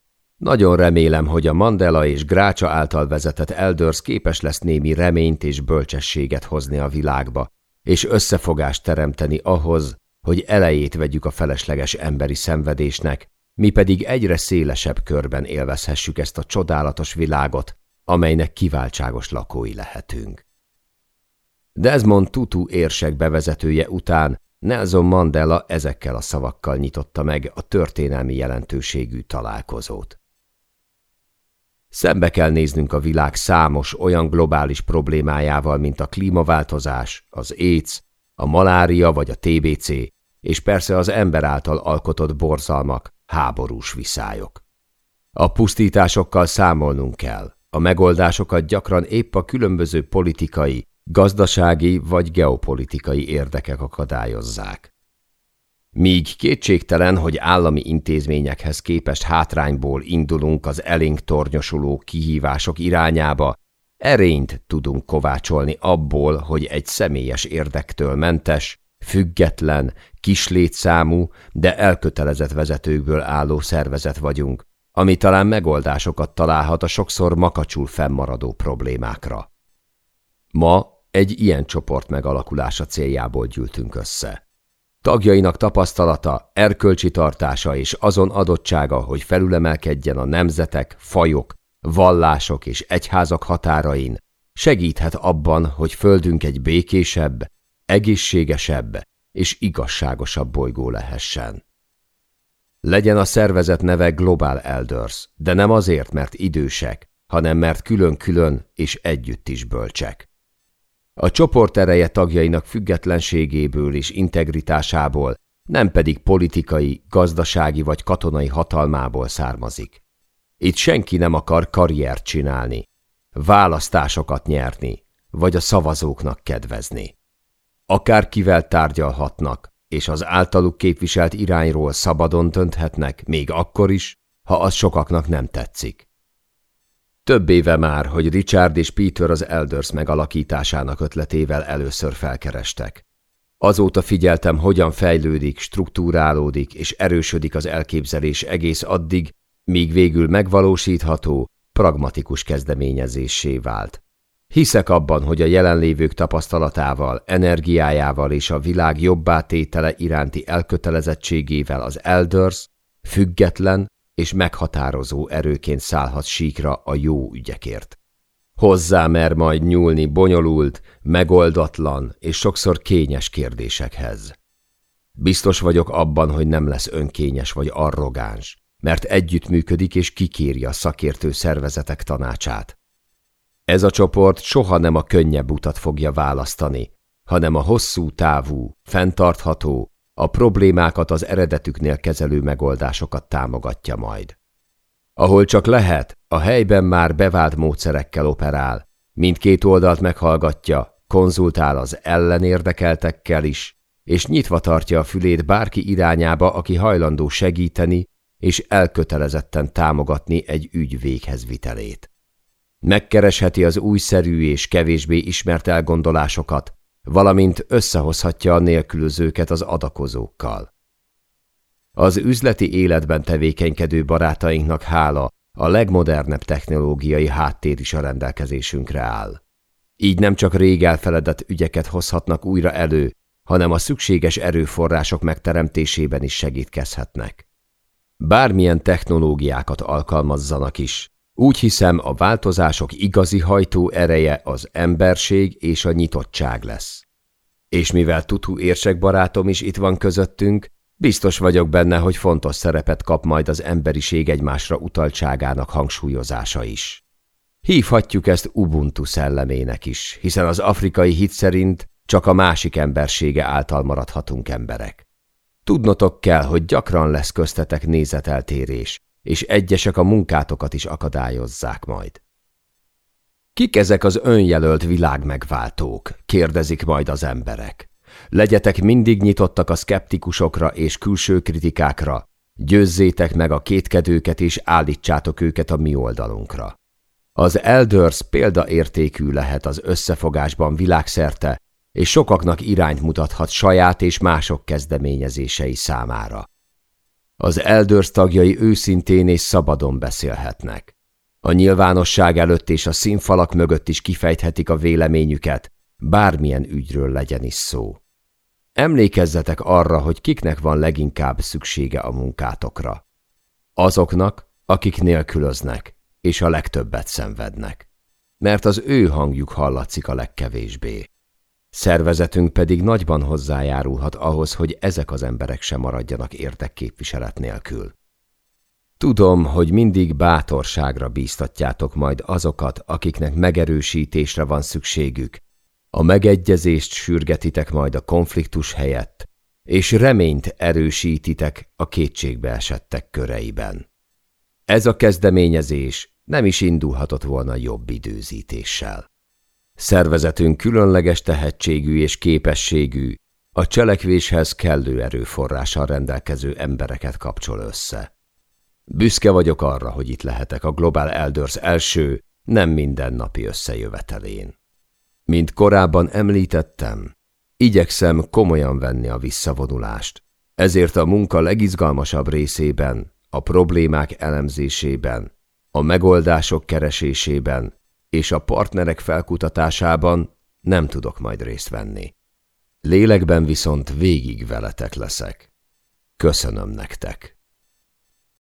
Speaker 1: Nagyon remélem, hogy a Mandela és Grácsa által vezetett Elders képes lesz némi reményt és bölcsességet hozni a világba, és összefogást teremteni ahhoz, hogy elejét vegyük a felesleges emberi szenvedésnek, mi pedig egyre szélesebb körben élvezhessük ezt a csodálatos világot, amelynek kiváltságos lakói lehetünk. Desmond Tutu érsek bevezetője után Nelson Mandela ezekkel a szavakkal nyitotta meg a történelmi jelentőségű találkozót. Szembe kell néznünk a világ számos olyan globális problémájával, mint a klímaváltozás, az AIDS, a malária vagy a TBC, és persze az ember által alkotott borzalmak, háborús viszályok. A pusztításokkal számolnunk kell, a megoldásokat gyakran épp a különböző politikai, gazdasági vagy geopolitikai érdekek akadályozzák. Míg kétségtelen, hogy állami intézményekhez képest hátrányból indulunk az elénk tornyosuló kihívások irányába, erényt tudunk kovácsolni abból, hogy egy személyes érdektől mentes, független, kislétszámú, de elkötelezett vezetőkből álló szervezet vagyunk, ami talán megoldásokat találhat a sokszor makacsul fennmaradó problémákra. Ma egy ilyen csoport megalakulása céljából gyűltünk össze. Tagjainak tapasztalata, erkölcsi tartása és azon adottsága, hogy felülemelkedjen a nemzetek, fajok, vallások és egyházak határain, segíthet abban, hogy földünk egy békésebb, egészségesebb és igazságosabb bolygó lehessen. Legyen a szervezet neve Global Elders, de nem azért, mert idősek, hanem mert külön-külön és együtt is bölcsek. A csoport ereje tagjainak függetlenségéből és integritásából, nem pedig politikai, gazdasági vagy katonai hatalmából származik. Itt senki nem akar karriert csinálni, választásokat nyerni, vagy a szavazóknak kedvezni. Akárkivel tárgyalhatnak, és az általuk képviselt irányról szabadon dönthetnek, még akkor is, ha az sokaknak nem tetszik. Több éve már, hogy Richard és Peter az Elders megalakításának ötletével először felkerestek. Azóta figyeltem, hogyan fejlődik, struktúrálódik és erősödik az elképzelés egész addig, míg végül megvalósítható, pragmatikus kezdeményezésé vált. Hiszek abban, hogy a jelenlévők tapasztalatával, energiájával és a világ jobbá tétele iránti elkötelezettségével az Elders független és meghatározó erőként szállhat síkra a jó ügyekért. Hozzá mer majd nyúlni bonyolult, megoldatlan és sokszor kényes kérdésekhez. Biztos vagyok abban, hogy nem lesz önkényes vagy arrogáns, mert együttműködik és kikéri a szakértő szervezetek tanácsát. Ez a csoport soha nem a könnyebb utat fogja választani, hanem a hosszú távú, fenntartható, a problémákat az eredetüknél kezelő megoldásokat támogatja majd. Ahol csak lehet, a helyben már bevált módszerekkel operál, mindkét oldalt meghallgatja, konzultál az ellenérdekeltekkel is, és nyitva tartja a fülét bárki irányába, aki hajlandó segíteni és elkötelezetten támogatni egy ügy véghez vitelét. Megkeresheti az újszerű és kevésbé ismert elgondolásokat, valamint összehozhatja a nélkülözőket az adakozókkal. Az üzleti életben tevékenykedő barátainknak hála a legmodernebb technológiai háttér is a rendelkezésünkre áll. Így nem csak rég elfeledett ügyeket hozhatnak újra elő, hanem a szükséges erőforrások megteremtésében is segítkezhetnek. Bármilyen technológiákat alkalmazzanak is, úgy hiszem, a változások igazi hajtó ereje az emberség és a nyitottság lesz. És mivel Tutu érsek barátom is itt van közöttünk, biztos vagyok benne, hogy fontos szerepet kap majd az emberiség egymásra utaltságának hangsúlyozása is. Hívhatjuk ezt Ubuntu szellemének is, hiszen az afrikai hit szerint csak a másik embersége által maradhatunk emberek. Tudnotok kell, hogy gyakran lesz köztetek nézeteltérés, és egyesek a munkátokat is akadályozzák majd. Kik ezek az önjelölt világmegváltók? kérdezik majd az emberek. Legyetek mindig nyitottak a szkeptikusokra és külső kritikákra, győzzétek meg a kétkedőket és állítsátok őket a mi oldalunkra. Az Elders példaértékű lehet az összefogásban világszerte, és sokaknak irányt mutathat saját és mások kezdeményezései számára. Az Elders tagjai őszintén és szabadon beszélhetnek. A nyilvánosság előtt és a színfalak mögött is kifejthetik a véleményüket, bármilyen ügyről legyen is szó. Emlékezzetek arra, hogy kiknek van leginkább szüksége a munkátokra. Azoknak, akik nélkülöznek, és a legtöbbet szenvednek. Mert az ő hangjuk hallatszik a legkevésbé. Szervezetünk pedig nagyban hozzájárulhat ahhoz, hogy ezek az emberek sem maradjanak érdekképviselet nélkül. Tudom, hogy mindig bátorságra bíztatjátok majd azokat, akiknek megerősítésre van szükségük. A megegyezést sürgetitek majd a konfliktus helyett, és reményt erősítitek a kétségbe esettek köreiben. Ez a kezdeményezés nem is indulhatott volna jobb időzítéssel. Szervezetünk különleges tehetségű és képességű, a cselekvéshez kellő erőforrással rendelkező embereket kapcsol össze. Büszke vagyok arra, hogy itt lehetek a Global Elders első, nem mindennapi összejövetelén. Mint korábban említettem, igyekszem komolyan venni a visszavonulást, ezért a munka legizgalmasabb részében, a problémák elemzésében, a megoldások keresésében és a partnerek felkutatásában nem tudok majd részt venni. Lélekben viszont végig veletek leszek. Köszönöm nektek.